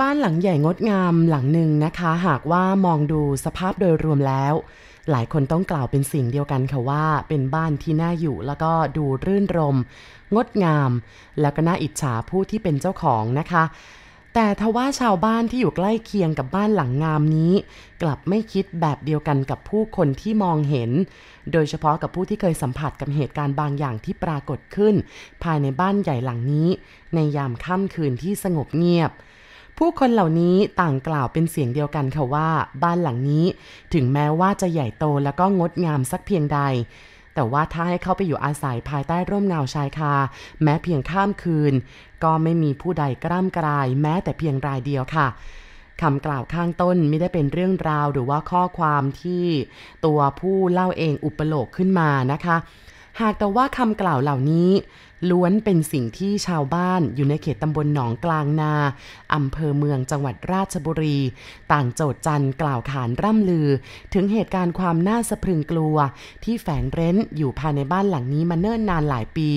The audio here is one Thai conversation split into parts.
บ้านหลังใหญ่งดงามหลังหนึ่งนะคะ หากว่ามองดูสภาพโดยรวมแล้ว หลายคนต้องกล่าวเป็นสิ่งเดียวกันค่ะว่า เป็นบ้านที่น่าอยู่แล้วก็ดูรื่นรม งดงาม แล้วก็น่าอิจฉาผู้ที่เป็นเจ้าของนะคะ แต่ทว่าชาวบ้านที่อยู่ใกล้เคียงกับบ้านหลังงามนี้ กลับไม่คิดแบบเดียวกันกับผู้คนที่มองเห็น โดยเฉพาะกับผู้ที่เคยสัมผัสกับเหตุการณ์บางอย่างที่ปรากฏขึ้น ภายในบ้านใหญ่หลังนี้ ในยามค่ำคืนที่สงบเงียบ ผู้คนเหล่านี้ต่างกล่าวเป็นเสียงเดียวกันค่ะว่า บ้านหลังนี้ถึงแม้ว่าจะใหญ่โตแล้วก็งดงามสักเพียงใด แต่ว่าถ้าให้เข้าไปอยู่อาศัยภายใต้ร่มเงาชายคา แม้เพียงข้ามคืน ก็ไม่มีผู้ใดกล้ำกลาย แม้แต่เพียงรายเดียวค่ะคำกล่าวข้างต้นไม่ได้เป็นเรื่องราวหรือว่าข้อความที่ตัวผู้เล่าเองอุปโลกขึ้นมานะคะ หากแต่ว่าคำกล่าวเหล่านี้ ล้วนเป็นสิ่งที่ชาวบ้านอยู่ในเขตตำบลหนองกลางนาอำเภอเมืองจังหวัดราชบุรี ต่างโจทจันกล่าวขานร่ำลือ ถึงเหตุการณ์ความน่าสะพรึงกลัว ที่แฝงเร้นอยู่ภายในบ้านหลังนี้มาเนิ่นนานหลายปี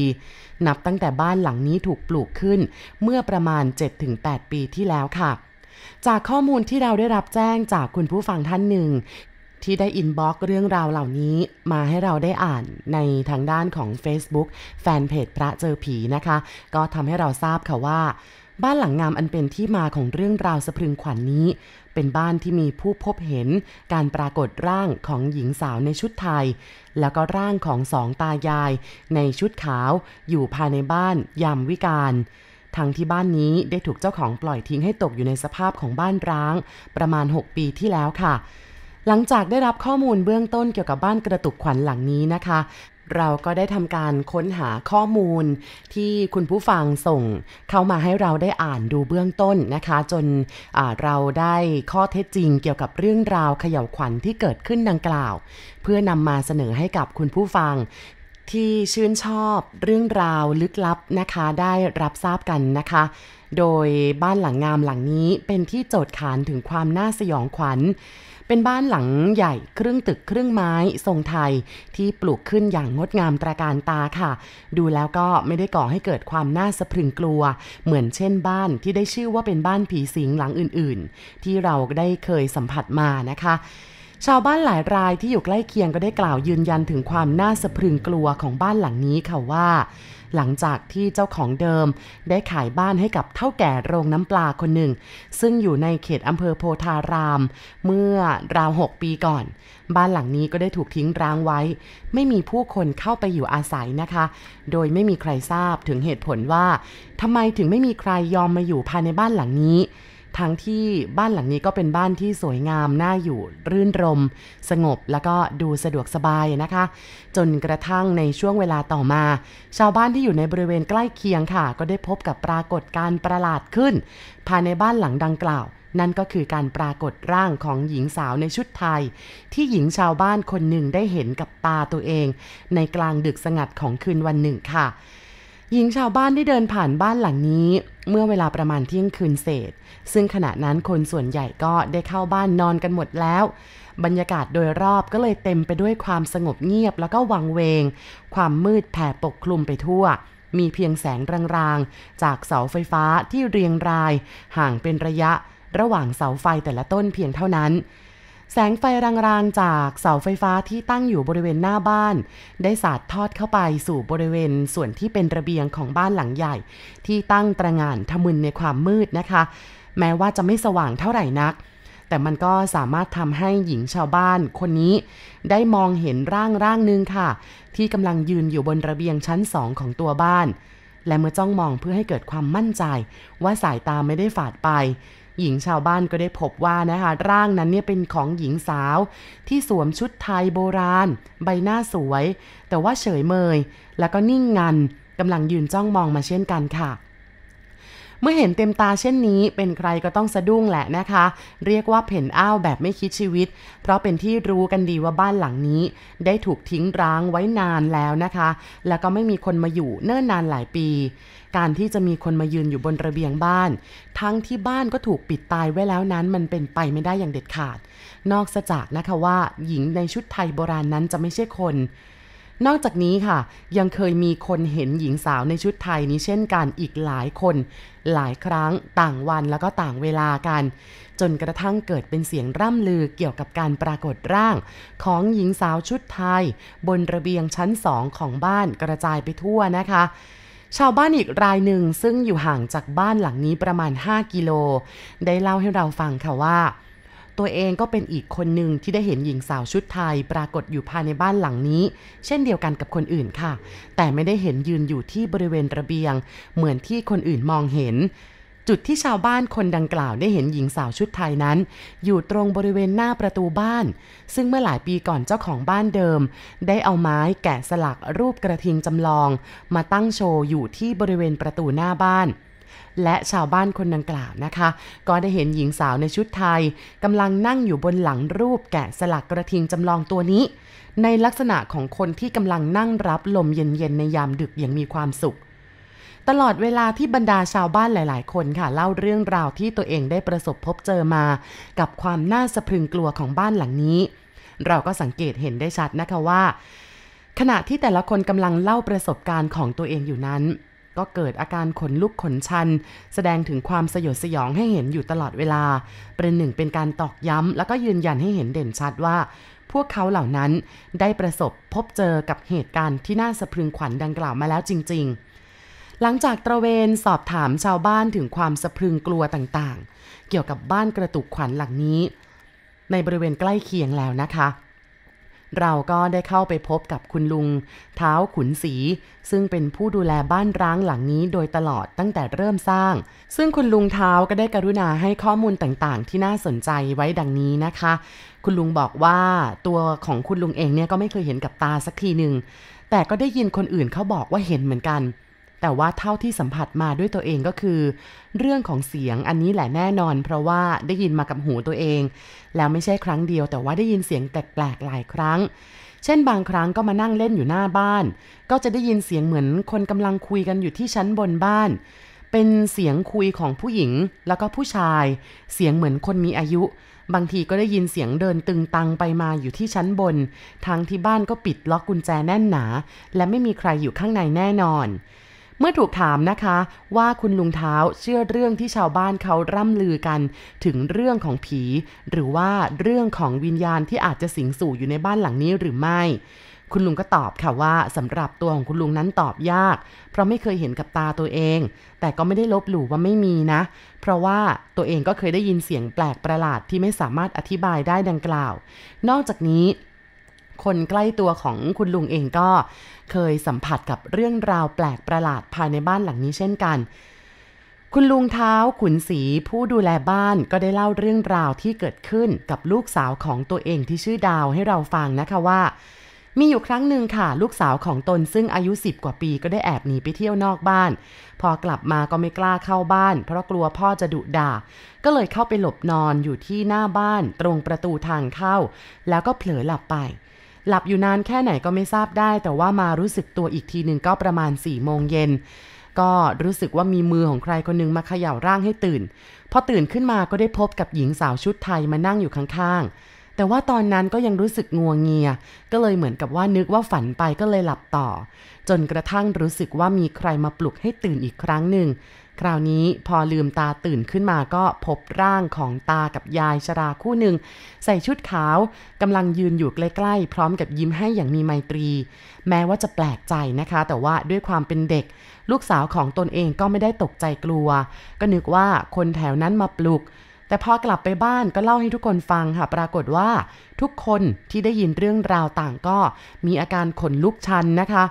นับตั้งแต่บ้านหลังนี้ถูกปลูกขึ้น เมื่อประมาณ 7-8 ปีที่แล้วค่ะจากข้อมูลที่เราได้รับแจ้งจากคุณผู้ฟังท่านหนึ่ง ที่ได้อินบ็อกเรื่องราวเหล่านี้มาให้เราได้อ่านในทางด้านของ Facebook แฟนเพจพระเจอผีนะคะ ก็ทำให้เราทราบค่ะว่า บ้านหลังงามอันเป็นที่มาของเรื่องราวสะพรึงขวัญนนี้ เป็นบ้านที่มีผู้พบเห็นการปรากฏร่างของหญิงสาวในชุดไทย แล้วก็ร่างของสองตายาย ในชุดขาวอยู่ภายในบ้านยามวิการทั้งที่บ้านนี้ได้ถูกเจ้าของปล่อยทิ้งให้ตกอยู่ในสภาพของบ้านร้าง ประมาณ 6 ปีที่แล้วค่ะ หลังจากได้รับข้อมูลเบื้องต้นเกี่ยวกับบ้านกระตุกขวัญหลังนี้นะคะ เราก็ได้ทำการค้นหาข้อมูลที่คุณผู้ฟังส่งเข้ามาให้เราได้อ่านดูเบื้องต้นนะคะ จนเราได้ข้อเท็จจริงเกี่ยวกับเรื่องราวเขย่าวขวัญที่เกิดขึ้นดังกล่าว เพื่อนำมาเสนอให้กับคุณผู้ฟังที่ชื่นชอบเรื่องราวลึกลับนะคะได้รับทราบกันนะคะ โดยบ้านหลังงามหลังนี้เป็นที่โจทย์ขานถึงความน่าสยองขวัญ เป็นบ้านหลังใหญ่ครึ่งตึกครึ่งไม้ทรงไทยที่ปลูกขึ้นอย่างงดงามตระการตาค่ะ ดูแล้วก็ไม่ได้ก่อให้เกิดความน่าสะพรึงกลัว เหมือนเช่นบ้านที่ได้ชื่อว่าเป็นบ้านผีสิงหลังอื่นๆ ที่เราได้เคยสัมผัสมานะคะชาวบ้านหลายรายที่อยู่ใกล้เคียงก็ได้กล่าวยืนยันถึงความน่าสะพรึงกลัวของบ้านหลังนี้ค่ะว่า หลังจากที่เจ้าของเดิม ได้ขายบ้านให้กับเท่าแก่โรงน้ำปลาคนหนึ่ง ซึ่งอยู่ในเขตอำเภอโพธาราม เมื่อราวหกปีก่อน บ้านหลังนี้ก็ได้ถูกทิ้งร้างไว้ ไม่มีผู้คนเข้าไปอยู่อาศัยนะคะ โดยไม่มีใครทราบถึงเหตุผลว่าทำไมถึงไม่มีใครยอมมาอยู่ภายในบ้านหลังนี้ ทั้งที่บ้านหลังนี้ก็เป็นบ้านที่สวยงามน่าอยู่รื่นรม สงบแล้วก็ดูสะดวกสบายนะคะ จนกระทั่งในช่วงเวลาต่อมา ชาวบ้านที่อยู่ในบริเวณใกล้เคียงค่ะ ก็ได้พบกับปรากฏการณ์ประหลาดขึ้น ภายในบ้านหลังดังกล่าวนั่นก็คือการปรากฏร่างของหญิงสาวในชุดไทย ที่หญิงชาวบ้านคนหนึ่งได้เห็นกับตาตัวเอง ในกลางดึกสงัดของคืนวันหนึ่งค่ะ หญิงชาวบ้านได้เดินผ่านบ้านหลังนี้ เมื่อเวลาประมาณเที่ยงคืนเศษ ซึ่งขณะนั้นคนส่วนใหญ่ก็ได้เข้าบ้านนอนกันหมดแล้ว บรรยากาศโดยรอบก็เลยเต็มไปด้วยความสงบเงียบแล้วก็วังเวง ความมืดแผ่ปกคลุมไปทั่ว มีเพียงแสงรางๆ จากเสาไฟฟ้าที่เรียงราย ห่างเป็นระยะระหว่างเสาไฟแต่ละต้นเพียงเท่านั้น แสงไฟรางๆจากเสาไฟฟ้าที่ตั้งอยู่บริเวณหน้าบ้าน ได้สาดทอดเข้าไปสู่บริเวณส่วนที่เป็นระเบียงของบ้านหลังใหญ่ ที่ตั้งตระงานทะมึนในความมืดนะคะ แม้ว่าจะไม่สว่างเท่าไหร่นัก แต่มันก็สามารถทำให้หญิงชาวบ้านคนนี้ ได้มองเห็นร่างร่างหนึ่งค่ะ ที่กำลังยืนอยู่บนระเบียงชั้นสองของตัวบ้าน และเมื่อจ้องมองเพื่อให้เกิดความมั่นใจ ว่าสายตาไม่ได้ฝาดไป หญิงชาวบ้านก็ได้พบว่านะคะร่างนั้นเนี่ยเป็นของหญิงสาว ที่สวมชุดไทยโบราณ ใบหน้าสวย แต่ว่าเฉยเมย แล้วก็นิ่งงันกำลังยืนจ้องมองมาเช่นกันค่ะเมื่อเห็นเต็มตาเช่นนี้ เป็นใครก็ต้องสะดุ้งแหละนะคะ เรียกว่าเพ่นอ้าวแบบไม่คิดชีวิต เพราะเป็นที่รู้กันดีว่าบ้านหลังนี้ ได้ถูกทิ้งร้างไว้นานแล้วนะคะ แล้วก็ไม่มีคนมาอยู่เนิ่นนานหลายปี การที่จะมีคนมายืนอยู่บนระเบียงบ้าน ทั้งที่บ้านก็ถูกปิดตายไว้แล้วนั้นมันเป็นไปไม่ได้อย่างเด็ดขาด นอกจากนะคะว่า หญิงในชุดไทยโบราณนั้นจะไม่ใช่คนนอกจากนี้ค่ะ ยังเคยมีคนเห็นหญิงสาวในชุดไทยนี้เช่นกันอีกหลายคน หลายครั้งต่างวันแล้วก็ต่างเวลากัน จนกระทั่งเกิดเป็นเสียงร่ำลือเกี่ยวกับการปรากฏร่าง ของหญิงสาวชุดไทย บนระเบียงชั้นสองของบ้านกระจายไปทั่วนะคะ ชาวบ้านอีกรายหนึ่งซึ่งอยู่ห่างจากบ้านหลังนี้ประมาณ 5 กิโล ได้เล่าให้เราฟังค่ะว่า ตัวเองก็เป็นอีกคนหนึ่งที่ได้เห็นหญิงสาวชุดไทยปรากฏอยู่ภายในบ้านหลังนี้ เช่นเดียวกันกับคนอื่นค่ะ แต่ไม่ได้เห็นยืนอยู่ที่บริเวณระเบียง เหมือนที่คนอื่นมองเห็น จุดที่ชาวบ้านคนดังกล่าวได้เห็นหญิงสาวชุดไทยนั้น อยู่ตรงบริเวณหน้าประตูบ้าน ซึ่งเมื่อหลายปีก่อนเจ้าของบ้านเดิม ได้เอาไม้แกะสลักรูปกระทิงจำลอง มาตั้งโชว์อยู่ที่บริเวณประตูหน้าบ้านและชาวบ้านคนดังกล่าวนะคะ ก็ได้เห็นหญิงสาวในชุดไทยกำลังนั่งอยู่บนหลังรูปแกะสลักกระทิงจำลองตัวนี้ ในลักษณะของคนที่กำลังนั่งรับลมเย็นๆในยามดึกอย่างมีความสุข ตลอดเวลาที่บรรดาชาวบ้านหลาย ๆ คนค่ะ เล่าเรื่องราวที่ตัวเองได้ประสบพบเจอมา กับความน่าสะพรึงกลัวของบ้านหลังนี้ เราก็สังเกตเห็นได้ชัดนะคะว่า ขณะที่แต่ละคนกำลังเล่าประสบการณ์ของตัวเองอยู่นั้น ก็เกิดอาการขนลุกขนชัน แสดงถึงความสยดสยองให้เห็นอยู่ตลอดเวลา เป็นหนึ่งเป็นการตอกย้ำแล้วก็ยืนยันให้เห็นเด่นชัดว่าพวกเขาเหล่านั้นได้ประสบพบเจอกับเหตุการณ์ที่น่าสะพรึงขวัญดังกล่าวมาแล้วจริง ๆ หลังจากตระเวนสอบถามชาวบ้านถึงความสะพรึงกลัวต่างๆ เกี่ยวกับบ้านกระตุกขวัญหลังนี้ ในบริเวณใกล้เคียงแล้วนะคะ เราก็ได้เข้าไปพบกับคุณลุง เท้าขุนศรีซึ่งเป็นผู้ดูแลบ้านร้างหลังนี้โดยตลอดตั้งแต่เริ่มสร้าง ซึ่งคุณลุงเท้าก็ได้กรุณาให้ข้อมูลต่างๆ ที่น่าสนใจไว้ดังนี้นะคะ คุณลุงบอกว่าตัวของคุณลุงเองเนี่ยก็ไม่เคยเห็นกับตาสักทีหนึ่งแต่ก็ได้ยินคนอื่นเขาบอกว่าเห็นเหมือนกัน แต่ว่าเท่าที่สัมผัสมาด้วยตัวเองก็คือ เรื่องของเสียงอันนี้แหละแน่นอน เพราะว่าได้ยินมากับหูตัวเอง แล้วไม่ใช่ครั้งเดียว แต่ว่าได้ยินเสียงแปลกๆหลายครั้ง เช่นบางครั้งก็มานั่งเล่นอยู่หน้าบ้าน ก็จะได้ยินเสียงเหมือนคนกำลังคุยกันอยู่ที่ชั้นบนบ้าน เป็นเสียงคุยของผู้หญิงแล้วก็ผู้ชาย เสียงเหมือนคนมีอายุ บางทีก็ได้ยินเสียงเดินตึงตังไปมาอยู่ที่ชั้นบน ทางที่บ้านก็ปิดล็อกกุญแจแน่นหนา และไม่มีใครอยู่ข้างในแน่นอน เมื่อถูกถามนะคะว่าคุณลุงเท้าเชื่อเรื่องที่ชาวบ้านเขาร่ำลือกัน ถึงเรื่องของผี หรือว่าเรื่องของวิญญาณที่อาจจะสิงสู่อยู่ในบ้านหลังนี้หรือไม่ คุณลุงก็ตอบค่ะว่าสำหรับตัวของคุณลุงนั้นตอบยาก เพราะไม่เคยเห็นกับตาตัวเอง แต่ก็ไม่ได้ลบหลู่ว่าไม่มีนะ เพราะว่าตัวเองก็เคยได้ยินเสียงแปลกประหลาดที่ไม่สามารถอธิบายได้ดังกล่าว นอกจากนี้ คนใกล้ตัวของคุณลุงเองก็เคยสัมผัสกับเรื่องราวแปลกประหลาดภายในบ้านหลังนี้เช่นกัน คุณลุงเท้าขุนศรีผู้ดูแลบ้านก็ได้เล่าเรื่องราวที่เกิดขึ้นกับลูกสาวของตัวเองที่ชื่อดาวให้เราฟังนะคะว่า มีอยู่ครั้งหนึ่งค่ะ ลูกสาวของตนซึ่งอายุสิบกว่าปีก็ได้แอบหนีไปเที่ยวนอกบ้าน พอกลับมาก็ไม่กล้าเข้าบ้าน เพราะกลัวพ่อจะดุด่า ก็เลยเข้าไปหลบนอนอยู่ที่หน้าบ้าน ตรงประตูทางเข้า แล้วก็เผลอหลับไป หลับอยู่นานแค่ไหนก็ไม่ทราบได้ แต่ว่ามารู้สึกตัวอีกทีหนึ่งก็ประมาณ4ี่โมงเย็นก็รู้สึกว่ามีมือของใครคนนึงมาเขย่าร่างให้ตื่น พอตื่นขึ้นมาก็ได้พบกับหญิงสาวชุดไทยมานั่งอยู่ข้างๆ แต่ว่าตอนนั้นก็ยังรู้สึกงัวงเงีย ก็เลยเหมือนกับว่านึกว่าฝันไปก็เลยหลับต่อ จนกระทั่งรู้สึกว่ามีใครมาปลุกให้ตื่นอีกครั้งหนึ่ง คราวนี้พอลืมตาตื่นขึ้นมาก็พบร่างของตากับยายชราคู่หนึ่ง ใส่ชุดขาวกำลังยืนอยู่ใกล้ๆ พร้อมกับยิ้มให้อย่างมีไมตรี แม้ว่าจะแปลกใจนะคะ แต่ว่าด้วยความเป็นเด็ก ลูกสาวของตนเองก็ไม่ได้ตกใจกลัว ก็นึกว่าคนแถวนั้นมาปลุกแต่พอกลับไปบ้านก็เล่าให้ทุกคนฟังค่ะ ปรากฏว่าทุกคนที่ได้ยินเรื่องราวต่างก็มีอาการขนลุกชันนะคะ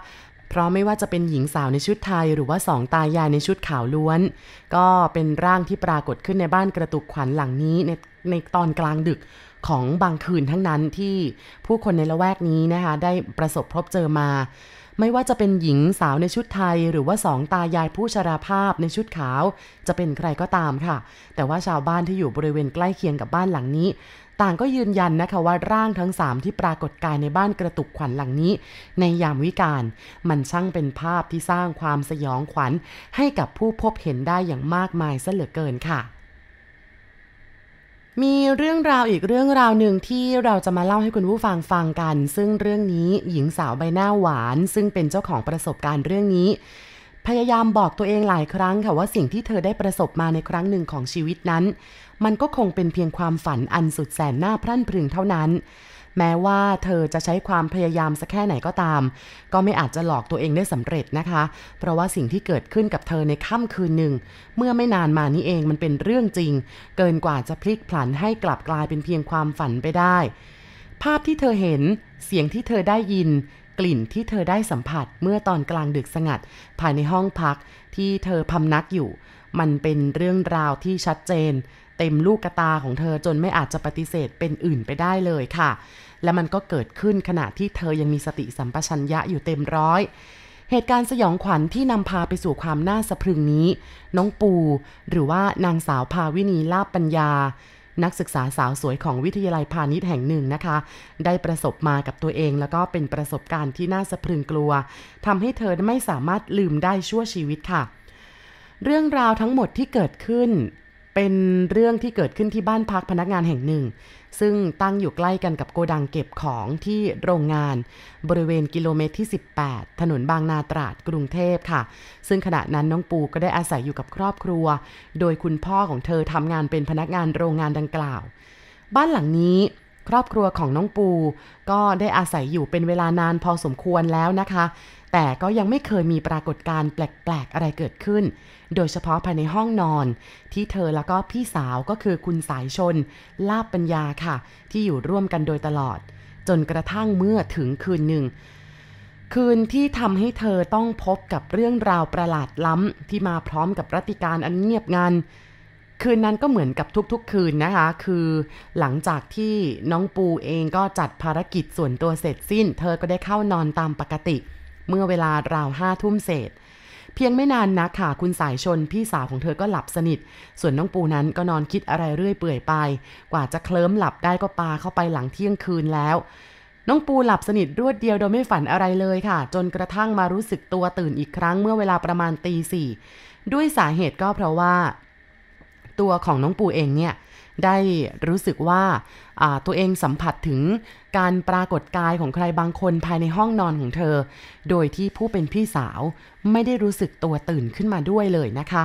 เพราะไม่ว่าจะเป็นหญิงสาวในชุดไทย หรือว่าสองตายายในชุดขาวล้วน ก็เป็นร่างที่ปรากฏขึ้นในบ้านกระตุกขวัญหลังนี้ในในตอนกลางดึกของบางคืนทั้งนั้นที่ผู้คนในละแวกนี้นะคะได้ประสบพบเจอมา ไม่ว่าจะเป็นหญิงสาวในชุดไทย หรือว่าสองตายายผู้ชราภาพในชุดขาว จะเป็นใครก็ตามค่ะ แต่ว่าชาวบ้านที่อยู่บริเวณใกล้เคียงกับบ้านหลังนี้ ต่างก็ยืนยันนะคะว่าร่างทั้งสามที่ปรากฏกายในบ้านกระตุกขวัญหลังนี้ ในยามวิกาลมันช่างเป็นภาพที่สร้างความสยองขวัญ ให้กับผู้พบเห็นได้อย่างมากมายซะเหลือเกินค่ะมีเรื่องราวอีกเรื่องราวหนึ่งที่เราจะมาเล่าให้คุณผู้ฟังฟังกัน ซึ่งเรื่องนี้หญิงสาวใบหน้าหวาน ซึ่งเป็นเจ้าของประสบการณ์เรื่องนี้ พยายามบอกตัวเองหลายครั้งค่ะว่าสิ่งที่เธอได้ประสบมาในครั้งหนึ่งของชีวิตนั้น มันก็คงเป็นเพียงความฝันอันสุดแสนน่าพรั่นพรึงเท่านั้น แม้ว่าเธอจะใช้ความพยายามสักแค่ไหนก็ตาม ก็ไม่อาจจะหลอกตัวเองได้สำเร็จนะคะ เพราะว่าสิ่งที่เกิดขึ้นกับเธอในค่ำคืนหนึ่ง เมื่อไม่นานมานี้เองมันเป็นเรื่องจริง เกินกว่าจะพลิกผันให้กลับกลายเป็นเพียงความฝันไปได้ ภาพที่เธอเห็น เสียงที่เธอได้ยินกลิ่นที่เธอได้สัมผัสเมื่อตอนกลางดึกสงัด ภายในห้องพักที่เธอพำนักอยู่ มันเป็นเรื่องราวที่ชัดเจน เต็มลูกกตาของเธอจนไม่อาจจะปฏิเสธเป็นอื่นไปได้เลยค่ะ และมันก็เกิดขึ้นขณะที่เธอยังมีสติสัมปชัญญะอยู่เต็มร้อยเหตุการณ์สยองขวัญที่นำพาไปสู่ความน่าสะพรึงนี้ น้องปู หรือว่านางสาวภาวินีลาบปัญญา นักศึกษาสาวสวยของวิทยาลัยพาณิชย์แห่งหนึ่งนะคะ ได้ประสบมากับตัวเองแล้วก็เป็นประสบการณ์ที่น่าสะพรึงกลัวทำให้เธอไม่สามารถลืมได้ชั่วชีวิตค่ะ เรื่องราวทั้งหมดที่เกิดขึ้น เป็นเรื่องที่เกิดขึ้นที่บ้านพักพนักงานแห่งหนึ่ง ซึ่งตั้งอยู่ใกล้กันกับโกดังเก็บของที่โรงงาน บริเวณกิโลเมตรที่ 18 ถนนบางนาตราดกรุงเทพค่ะ ซึ่งขณะนั้นน้องปูก็ได้อาศัยอยู่กับครอบครัว โดยคุณพ่อของเธอทำงานเป็นพนักงานโรงงานดังกล่าว บ้านหลังนี้ ครอบครัวของน้องปู ก็ได้อาศัยอยู่เป็นเวลานานพอสมควรแล้วนะคะ แต่ก็ยังไม่เคยมีปรากฏการณ์แปลก ๆ อะไรเกิดขึ้น โดยเฉพาะภายในห้องนอน ที่เธอแล้วก็พี่สาวก็คือคุณสายชน ลาบปัญญาค่ะ ที่อยู่ร่วมกันโดยตลอด จนกระทั่งเมื่อถึงคืนหนึ่งคืนที่ทำให้เธอต้องพบกับเรื่องราวประหลาดล้ำที่มาพร้อมกับรัติการอันเงียบงัน คืนนั้นก็เหมือนกับทุกๆ คืนนะคะ คือหลังจากที่น้องปูเองก็จัดภารกิจส่วนตัวเสร็จสิ้น เธอก็ได้เข้านอนตามปกติ เมื่อเวลาราวห้าทุ่มเศษ เพียงไม่นานนักค่ะ คุณสายชนพี่สาวของเธอก็หลับสนิท ส่วนน้องปูนั้นก็นอนคิดอะไรเรื่อยเปื่อยไป กว่าจะเคลิ้มหลับได้ก็ปาเข้าไปหลังเที่ยงคืนแล้วน้องปูหลับสนิทรวดเดียวโดยไม่ฝันอะไรเลยค่ะ จนกระทั่งมารู้สึกตัวตื่นอีกครั้งเมื่อเวลาประมาณตีสี่ด้วยสาเหตุก็เพราะว่า ตัวของน้องปูเองเนี่ยได้รู้สึกว่าตัวเองสัมผัสถึงการปรากฏกายของใครบางคนภายในห้องนอนของเธอ โดยที่ผู้เป็นพี่สาวไม่ได้รู้สึกตัวตื่นขึ้นมาด้วยเลยนะคะ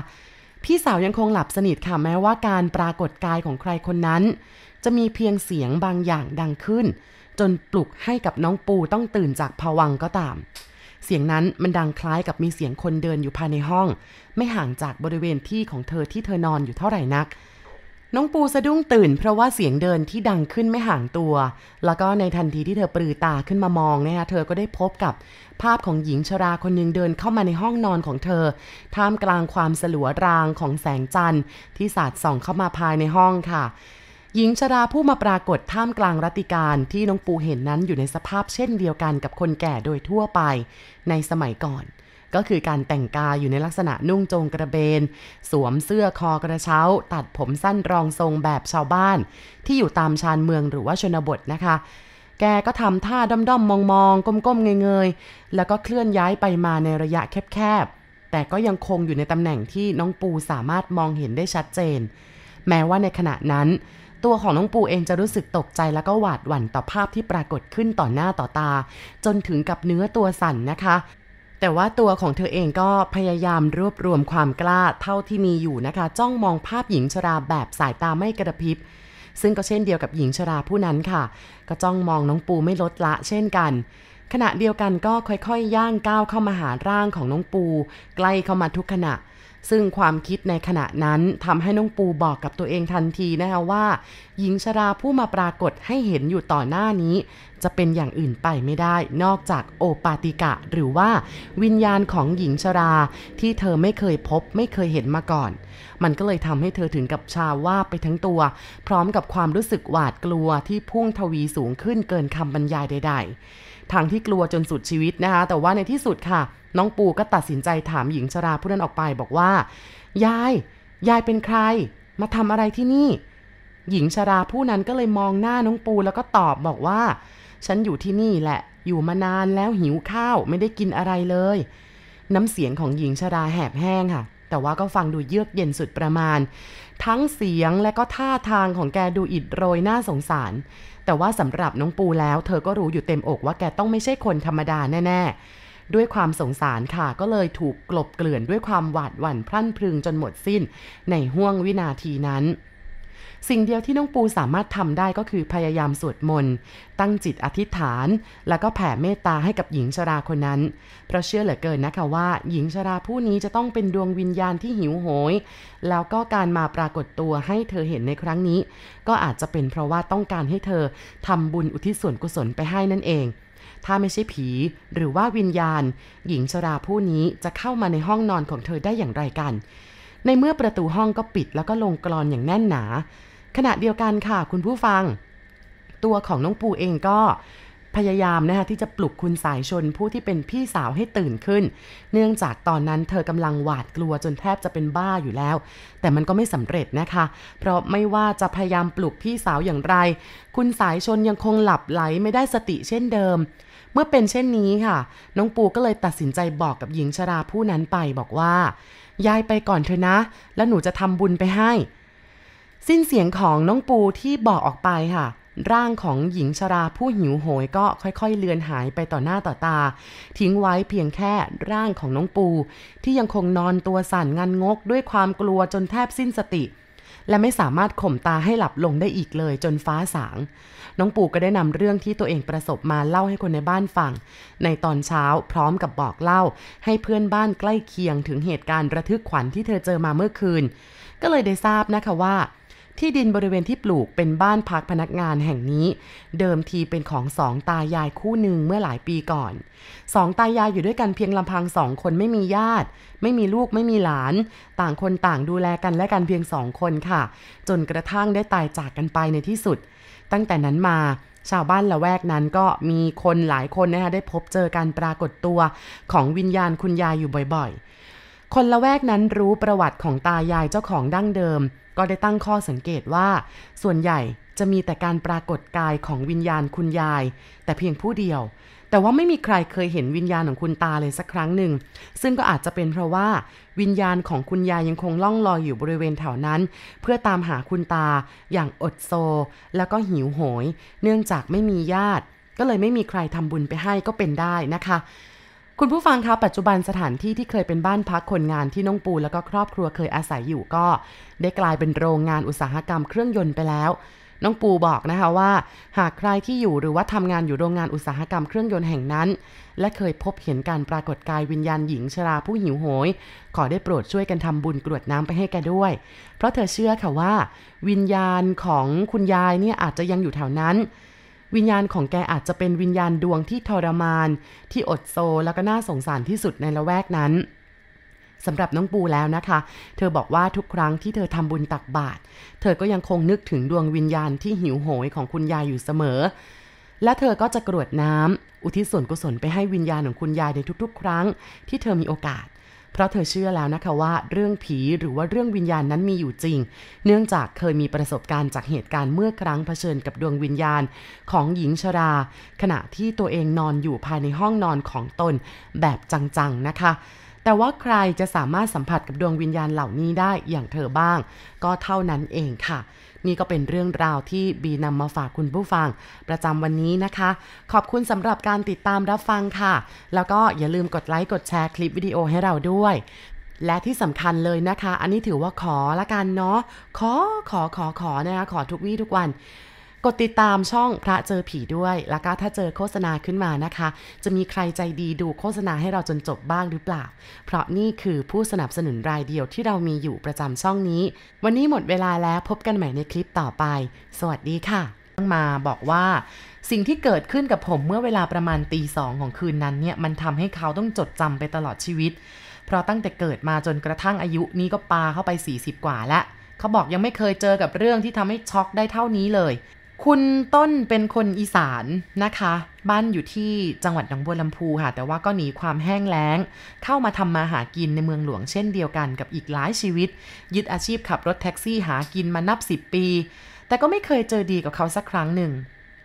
พี่สาวยังคงหลับสนิทค่ะแม้ว่าการปรากฏกายของใครคนนั้น จะมีเพียงเสียงบางอย่างดังขึ้น จนปลุกให้กับน้องปูต้องตื่นจากภวังก็ตาม เสียงนั้นมันดังคล้ายกับมีเสียงคนเดินอยู่ภายในห้อง ไม่ห่างจากบริเวณที่ของเธอที่เธอนอนอยู่เท่าไหร่นัก น้องปูสะดุ้งตื่น เพราะว่าเสียงเดินที่ดังขึ้นไม่ห่างตัว แล้วก็ในทันทีที่เธอปรือตาขึ้นมามองเนี่ยเธอก็ได้พบกับภาพของหญิงชราคนหนึ่งเดินเข้ามาในห้องนอนของเธอ ท่ามกลางความสลัวรางของแสงจันทร์ที่สาดส่องเข้ามาภายในห้องค่ะ หญิงชราผู้มาปรากฏท่ามกลางรัติการที่น้องปูเห็นนั้นอยู่ในสภาพเช่นเดียวกันกับคนแก่โดยทั่วไปในสมัยก่อน ก็คือการแต่งกายอยู่ในลักษณะนุ่งโจงกระเบน สวมเสื้อคอกระเช้า ตัดผมสั้นรองทรงแบบชาวบ้าน ที่อยู่ตามชานเมืองหรือว่าชนบทนะคะ แกก็ทำท่าด้อมๆมองๆก้มๆเงยๆแล้วก็เคลื่อนย้ายไปมาในระยะแคบๆแต่ก็ยังคงอยู่ในตำแหน่งที่น้องปูสามารถมองเห็นได้ชัดเจน แม้ว่าในขณะนั้น ตัวของน้องปูเองจะรู้สึกตกใจแล้วก็หวาดหวั่นต่อภาพที่ปรากฏขึ้นต่อหน้าต่อตา จนถึงกับเนื้อตัวสั่นนะคะ แต่ว่าตัวของเธอเองก็พยายามรวบรวมความกล้าเท่าที่มีอยู่นะคะ จ้องมองภาพหญิงชราแบบสายตาไม่กระพริบซึ่งก็เช่นเดียวกับหญิงชราผู้นั้นค่ะ ก็จ้องมองน้องปูไม่ลดละเช่นกัน ขณะเดียวกันก็ค่อยๆ ย่างก้าวเข้ามาหาร่างของน้องปู ใกล้เข้ามาทุกขณะ ซึ่งความคิดในขณะนั้นทำให้น้องปูบอกกับตัวเองทันทีนะคะว่า หญิงชราผู้มาปรากฏให้เห็นอยู่ต่อหน้านี้ จะเป็นอย่างอื่นไปไม่ได้ นอกจากโอปาติกะ หรือว่าวิญญาณของหญิงชรา ที่เธอไม่เคยพบไม่เคยเห็นมาก่อน มันก็เลยทำให้เธอถึงกับชาว่าไปทั้งตัว พร้อมกับความรู้สึกหวาดกลัวที่พุ่งทวีสูงขึ้นเกินคำบรรยายใด ๆทางที่กลัวจนสุดชีวิตนะคะ แต่ว่าในที่สุดค่ะ น้องปูก็ตัดสินใจถามหญิงชราผู้นั้นออกไปบอกว่า ยาย ยายเป็นใคร มาทำอะไรที่นี่ หญิงชราผู้นั้นก็เลยมองหน้าน้องปูแล้วก็ตอบบอกว่า ฉันอยู่ที่นี่แหละ อยู่มานานแล้วหิวข้าวไม่ได้กินอะไรเลย น้ำเสียงของหญิงชราแหบแห้งค่ะ แต่ว่าก็ฟังดูเยือกเย็นสุดประมาณ ทั้งเสียงและก็ท่าทางของแกดูอิดโรยน่าสงสาร แต่ว่าสำหรับน้องปูแล้ว เธอก็รู้อยู่เต็มอกว่าแกต้องไม่ใช่คนธรรมดาแน่ๆ ด้วยความสงสารค่ะ ก็เลยถูกกลบเกลื่อนด้วยความหวาดหวั่นพรั่นพรึงจนหมดสิ้น ในห่วงวินาทีนั้นสิ่งเดียวที่น้องปูสามารถทำได้ก็คือพยายามสวดมนต์ ตั้งจิตอธิษฐาน แล้วก็แผ่เมตตาให้กับหญิงชราคนนั้น เพราะเชื่อเหลือเกินนะคะว่า หญิงชราผู้นี้จะต้องเป็นดวงวิญญาณที่หิวโหย แล้วก็การมาปรากฏตัวให้เธอเห็นในครั้งนี้ ก็อาจจะเป็นเพราะว่าต้องการให้เธอทำบุญอุทิศส่วนกุศลไปให้นั่นเอง ถ้าไม่ใช่ผี หรือว่าวิญญาณ หญิงชราผู้นี้จะเข้ามาในห้องนอนของเธอได้อย่างไรกัน ในเมื่อประตูห้องก็ปิดแล้วก็ลงกรอนอย่างแน่นหนา ขณะเดียวกันค่ะคุณผู้ฟัง ตัวของน้องปูเองก็พยายามนะคะที่จะปลุกคุณสายชนผู้ที่เป็นพี่สาวให้ตื่นขึ้น เนื่องจากตอนนั้นเธอกำลังหวาดกลัวจนแทบจะเป็นบ้าอยู่แล้ว แต่มันก็ไม่สำเร็จนะคะ เพราะไม่ว่าจะพยายามปลุกพี่สาวอย่างไร คุณสายชนยังคงหลับไหลไม่ได้สติเช่นเดิม เมื่อเป็นเช่นนี้ค่ะ น้องปูก็เลยตัดสินใจบอกกับหญิงชราผู้นั้นไปบอกว่า ยายไปก่อนเถอะนะ แล้วหนูจะทำบุญไปให้ สิ้นเสียงของน้องปูที่บอกออกไปค่ะ ร่างของหญิงชราผู้หิวโหยก็ค่อยๆ เลือนหายไปต่อหน้าต่อตา ทิ้งไว้เพียงแค่ร่างของน้องปู ที่ยังคงนอนตัวสั่นงันงกด้วยความกลัวจนแทบสิ้นสติ และไม่สามารถข่มตาให้หลับลงได้อีกเลยจนฟ้าสาง น้องปูก็ได้นำเรื่องที่ตัวเองประสบมาเล่าให้คนในบ้านฟัง ในตอนเช้าพร้อมกับบอกเล่า ให้เพื่อนบ้านใกล้เคียงถึงเหตุการณ์ระทึกขวัญที่เธอเจอมาเมื่อคืน ก็เลยได้ทราบนะคะว่า ที่ดินบริเวณที่ปลูกเป็นบ้านพักพนักงานแห่งนี้ เดิมทีเป็นของสองตายายคู่หนึ่งเมื่อหลายปีก่อนสองตายายอยู่ด้วยกันเพียงลำพังสองคนไม่มีญาติ ไม่มีลูกไม่มีหลาน ต่างคนต่างดูแลกันและกันเพียงสองคนค่ะ จนกระทั่งได้ตายจากกันไปในที่สุด ตั้งแต่นั้นมาชาวบ้านละแวกนั้นก็มีคนหลายคนนะคะได้พบเจอการปรากฏตัวของวิญญาณคุณยายอยู่บ่อยๆ คนละแวกนั้นรู้ประวัติของตายายเจ้าของดั้งเดิม ก็ได้ตั้งข้อสังเกตว่า ส่วนใหญ่จะมีแต่การปรากฏกายของวิญญาณคุณยาย แต่เพียงผู้เดียว แต่ว่าไม่มีใครเคยเห็นวิญญาณของคุณตาเลยสักครั้งหนึ่ง ซึ่งก็อาจจะเป็นเพราะว่า วิญญาณของคุณยายยังคงล่องลอยอยู่บริเวณแถวนั้น เพื่อตามหาคุณตา อย่างอดโซ แล้วก็หิวโหย เนื่องจากไม่มีญาติ ก็เลยไม่มีใครทำบุญไปให้ก็เป็นได้นะคะ คุณผู้ฟังคะปัจจุบันสถานที่ที่เคยเป็นบ้านพักคนงานที่น้องปูแล้วก็ครอบครัวเคยอาศัยอยู่ก็ ได้กลายเป็นโรงงานอุตสาหกรรมเครื่องยนต์ไปแล้ว น้องปูบอกนะคะว่า หากใครที่อยู่หรือว่าทำงานอยู่โรงงานอุตสาหกรรมเครื่องยนต์แห่งนั้น และเคยพบเห็นการปรากฏกายวิญญาณหญิงชราผู้หิวโหย ขอได้โปรดช่วยกันทำบุญกรวดน้ำไปให้แกด้วย เพราะเธอเชื่อค่ะว่า วิญญาณของคุณยายเนี่ยอาจจะยังอยู่แถวนั้น วิญญาณของแกอาจจะเป็นวิญญาณดวงที่ทรมาน ที่อดโซแล้วก็น่าสงสารที่สุดในละแวกนั้นสำหรับน้องปูแล้วนะคะ เธอบอกว่าทุกครั้งที่เธอทำบุญตักบาตรเธอก็ยังคงนึกถึงดวงวิญญาณที่หิวโหยของคุณยายอยู่เสมอ และเธอก็จะกรวดน้ำอุทิศส่วนกุศลไปให้วิญญาณของคุณยายในทุกๆ ครั้งที่เธอมีโอกาส เพราะเธอเชื่อแล้วนะคะว่า เรื่องผีหรือว่าเรื่องวิญญาณนั้นมีอยู่จริง เนื่องจากเคยมีประสบการณ์จากเหตุการณ์เมื่อครั้งเผชิญกับดวงวิญญาณของหญิงชรา ขณะที่ตัวเองนอนอยู่ภายในห้องนอนของตนแบบจังๆนะคะแต่ว่าใครจะสามารถสัมผัสกับดวงวิญญาณเหล่านี้ได้อย่างเธอบ้าง ก็เท่านั้นเองค่ะ นี่ก็เป็นเรื่องราวที่บีนำมาฝากคุณผู้ฟัง ประจำวันนี้นะคะ ขอบคุณสำหรับการติดตามรับฟังค่ะ แล้วก็อย่าลืมกดไลค์กดแชร์คลิปวิดีโอให้เราด้วยและที่สำคัญเลยนะคะ อันนี้ถือว่าขอละกันเนาะ ขอ ขอ ขอ ขอนะคะ ขอทุกวี่ทุกวัน กดติดตามช่องพระเจอผีด้วย แล้วก็ถ้าเจอโฆษณาขึ้นมานะคะ จะมีใครใจดีดูโฆษณาให้เราจนจบบ้างหรือเปล่า เพราะนี่คือผู้สนับสนุนรายเดียวที่เรามีอยู่ประจำช่องนี้ วันนี้หมดเวลาแล้วพบกันใหม่ในคลิปต่อไป สวัสดีค่ะมาบอกว่าสิ่งที่เกิดขึ้นกับผมเมื่อเวลาประมาณตีสองของคืนนั้นเนี่ยมันทำให้เขาต้องจดจำไปตลอดชีวิต เพราะตั้งแต่เกิดมาจนกระทั่งอายุนี้ก็ปาเข้าไป 40 กว่าแล้ว เขาบอกยังไม่เคยเจอกับเรื่องที่ทำให้ช็อกได้เท่านี้เลย คุณต้นเป็นคนอีสานนะคะ บ้านอยู่ที่จังหวัดหนองบัวลำพูค่ะ แต่ว่าก็หนีความแห้งแล้ง เข้ามาทำมาหากินในเมืองหลวงเช่นเดียวกันกับอีกหลายชีวิต ยึดอาชีพขับรถแท็กซี่หากินมานับ 10 ปี แต่ก็ไม่เคยเจอดีกับเขาสักครั้งหนึ่ง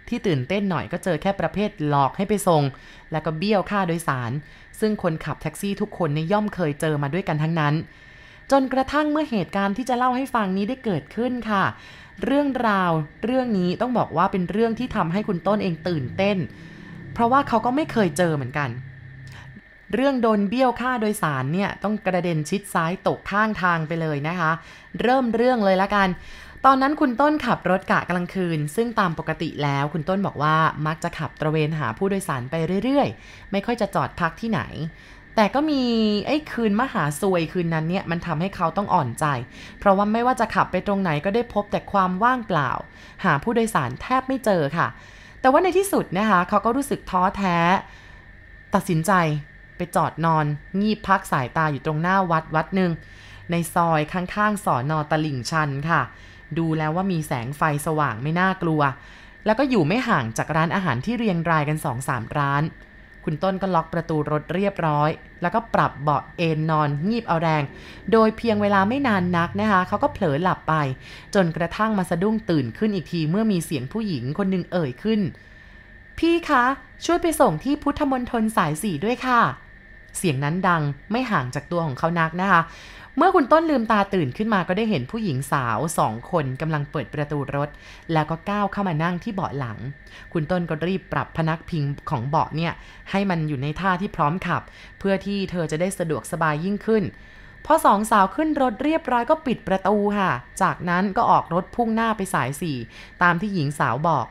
ที่ตื่นเต้นหน่อยก็เจอแค่ประเภทหลอกให้ไปส่ง แล้วก็เบี้ยวค่าโดยสาร ซึ่งคนขับแท็กซี่ทุกคนในย่อมเคยเจอมาด้วยกันทั้งนั้น จนกระทั่งเมื่อเหตุการณ์ที่จะเล่าให้ฟังนี้ได้เกิดขึ้นค่ะ เรื่องราวเรื่องนี้ต้องบอกว่าเป็นเรื่องที่ทำให้คุณต้นเองตื่นเต้น เพราะว่าเขาก็ไม่เคยเจอเหมือนกัน เรื่องโดนเบี้ยวค่าโดยสารเนี่ยต้องกระเด็นชิดซ้ายตกข้างทางไปเลยนะคะ เริ่มเรื่องเลยละกันตอนนั้นคุณต้นขับรถกะกลางคืน ซึ่งตามปกติแล้วคุณต้นบอกว่ามักจะขับตระเวนหาผู้โดยสารไปเรื่อยๆ ไม่ค่อยจะจอดพักที่ไหน แต่ก็มีไอ้คืนมหาซวยคืนนั้นเนี่ยมันทำให้เขาต้องอ่อนใจ เพราะว่าไม่ว่าจะขับไปตรงไหนก็ได้พบแต่ความว่างเปล่า หาผู้โดยสารแทบไม่เจอค่ะ แต่ว่าในที่สุดนะคะเขาก็รู้สึกท้อแท้ ตัดสินใจไปจอดนอน งีบพักสายตาอยู่ตรงหน้าวัดวัดหนึ่งในซอยข้างๆสอนอตลิ่งชันค่ะ ดูแล้วว่ามีแสงไฟสว่างไม่น่ากลัว แล้วก็อยู่ไม่ห่างจากร้านอาหารที่เรียงรายกันสองสามร้าน คุณต้นก็ล็อกประตูรถเรียบร้อย แล้วก็ปรับเบาะเอนนอนงีบเอาแรง โดยเพียงเวลาไม่นานนักนะคะเขาก็เผลอหลับไป จนกระทั่งมาสะดุ้งตื่นขึ้นอีกทีเมื่อมีเสียงผู้หญิงคนหนึ่งเอ่ยขึ้น พี่คะช่วยไปส่งที่พุทธมณฑลสายสี่ด้วยค่ะ เสียงนั้นดังไม่ห่างจากตัวของเขานักนะคะ เมื่อคุณต้นลืมตาตื่นขึ้นมาก็ได้เห็นผู้หญิงสาวสองคนกำลังเปิดประตูรถ แล้วก็ก้าวเข้ามานั่งที่เบาะหลัง คุณต้นก็รีบปรับพนักพิงของเบาะเนี่ย ให้มันอยู่ในท่าที่พร้อมขับ เพื่อที่เธอจะได้สะดวกสบายยิ่งขึ้นพอสองสาวขึ้นรถเรียบร้อยก็ปิดประตูค่ะ จากนั้นก็ออกรถพุ่งหน้าไปสายสี่ตามที่หญิงสาวบอก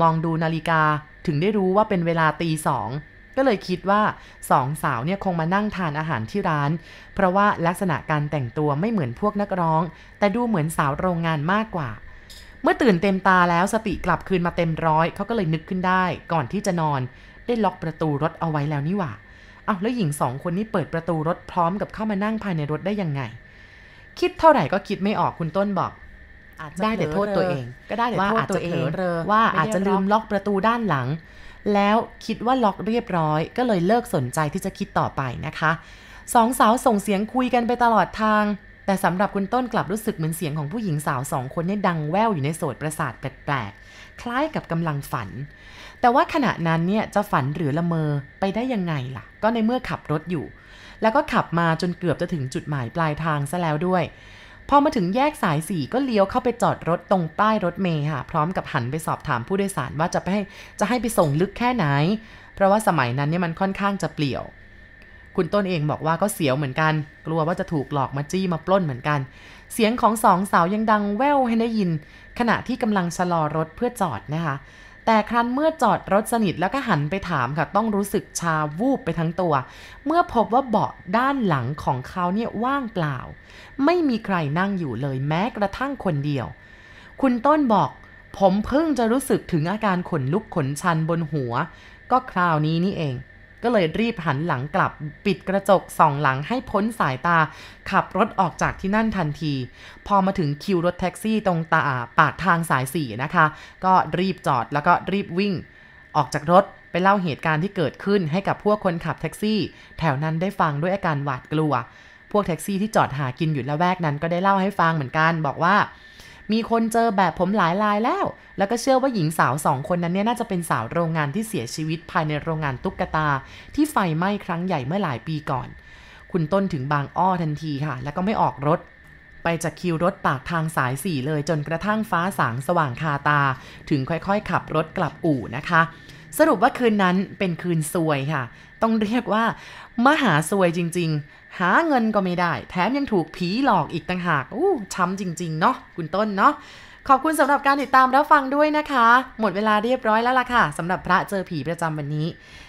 มองดูนาฬิกาถึงได้รู้ว่าเป็นเวลาตีสอง ก็เลยคิดว่าสองสาวเนี่ยคงมานั่งทานอาหารที่ร้าน เพราะว่าลักษณะการแต่งตัวไม่เหมือนพวกนักร้อง แต่ดูเหมือนสาวโรงงานมากกว่า เมื่อตื่นเต็มตาแล้วสติกลับคืนมาเต็มร้อยเขาก็เลยนึกขึ้นได้ ก่อนที่จะนอน ได้ล็อกประตูรถเอาไว้แล้วนี่หว่าอ้าวแล้วหญิงสองคนนี้เปิดประตูรถพร้อมกับเข้ามานั่งภายในรถได้ยังไง คิดเท่าไหร่ก็คิดไม่ออกคุณต้นบอกได้แต่โทษตัวเอง ก็ได้แต่โทษตัวเองว่าอาจจะลืมล็อกประตูด้านหลัง แล้วคิดว่าล็อกเรียบร้อย ก็เลยเลิกสนใจที่จะคิดต่อไปนะคะสองสาวส่งเสียงคุยกันไปตลอดทาง แต่สำหรับคุณต้นกลับรู้สึกเหมือนเสียงของผู้หญิงสาวสองคนนี่ดังแว่วอยู่ในโสดประสาทแปลกๆ คล้ายกับกำลังฝัน แต่ว่าขณะนั้นเนี่ยจะฝันหรือละเมอไปได้ยังไงล่ะ ก็ในเมื่อขับรถอยู่ แล้วก็ขับมาจนเกือบจะถึงจุดหมายปลายทางซะแล้วด้วย พอมาถึงแยกสายสี่ก็เลี้ยวเข้าไปจอดรถตรงป้ายรถเมย์ค่ะ พร้อมกับหันไปสอบถามผู้โดยสารว่าจะไปให้จะให้ไปส่งลึกแค่ไหน เพราะว่าสมัยนั้นเนี่ยมันค่อนข้างจะเปลี่ยว คุณต้นเองบอกว่าก็เสียวเหมือนกัน กลัวว่าจะถูกหลอกมาจี้มาปล้นเหมือนกัน เสียงของสองสาวยังดังแว่วให้ได้ยิน ขณะที่กำลังชะลอรถเพื่อจอดนะคะ แต่ครั้นเมื่อจอดรถสนิทแล้วก็หันไปถามค่ะ ต้องรู้สึกชาวูบไปทั้งตัว เมื่อพบว่าเบาะด้านหลังของเขาเนี่ยว่างเปล่า ไม่มีใครนั่งอยู่เลยแม้กระทั่งคนเดียว คุณต้นบอก ผมเพิ่งจะรู้สึกถึงอาการขนลุกขนชันบนหัว ก็คราวนี้นี่เอง ก็เลยรีบหันหลังกลับปิดกระจกส่องหลังให้พ้นสายตา ขับรถออกจากที่นั่นทันที พอมาถึงคิวรถแท็กซี่ตรงตาปากทางสายสี่นะคะ ก็รีบจอดแล้วก็รีบวิ่ง ออกจากรถไปเล่าเหตุการณ์ที่เกิดขึ้นให้กับพวกคนขับแท็กซี่ แถวนั้นได้ฟังด้วยอาการหวาดกลัว พวกแท็กซี่ที่จอดหากินอยู่ละแวกนั้นก็ได้เล่าให้ฟังเหมือนกัน บอกว่า มีคนเจอแบบผมหลายรายแล้ว แล้วก็เชื่อว่าหญิงสาวสองคนนั้นเนี่ยน่าจะเป็นสาวโรงงานที่เสียชีวิตภายในโรงงานตุ๊กตา ที่ไฟไหม้ครั้งใหญ่เมื่อหลายปีก่อน คุณต้นถึงบางอ้อทันทีค่ะ แล้วก็ไม่ออกรถไปจากคิวรถปากทางสายสี่เลยจนกระทั่งฟ้าสางสว่างคาตา ถึงค่อยๆ ขับรถกลับอู่นะคะ สรุปว่าคืนนั้นเป็นคืนซวยค่ะ ต้องเรียกว่า มหาซวยจริง ๆ หาเงินก็ไม่ได้ แถมยังถูกผีหลอกอีกต่างหากอู้ช้ำจริง ๆ เนาะคุณต้นเนาะขอบคุณสำหรับการติดตามรับฟังด้วยนะคะ หมดเวลาเรียบร้อยแล้วล่ะค่ะสำหรับพระเจอผีประจำวันนี้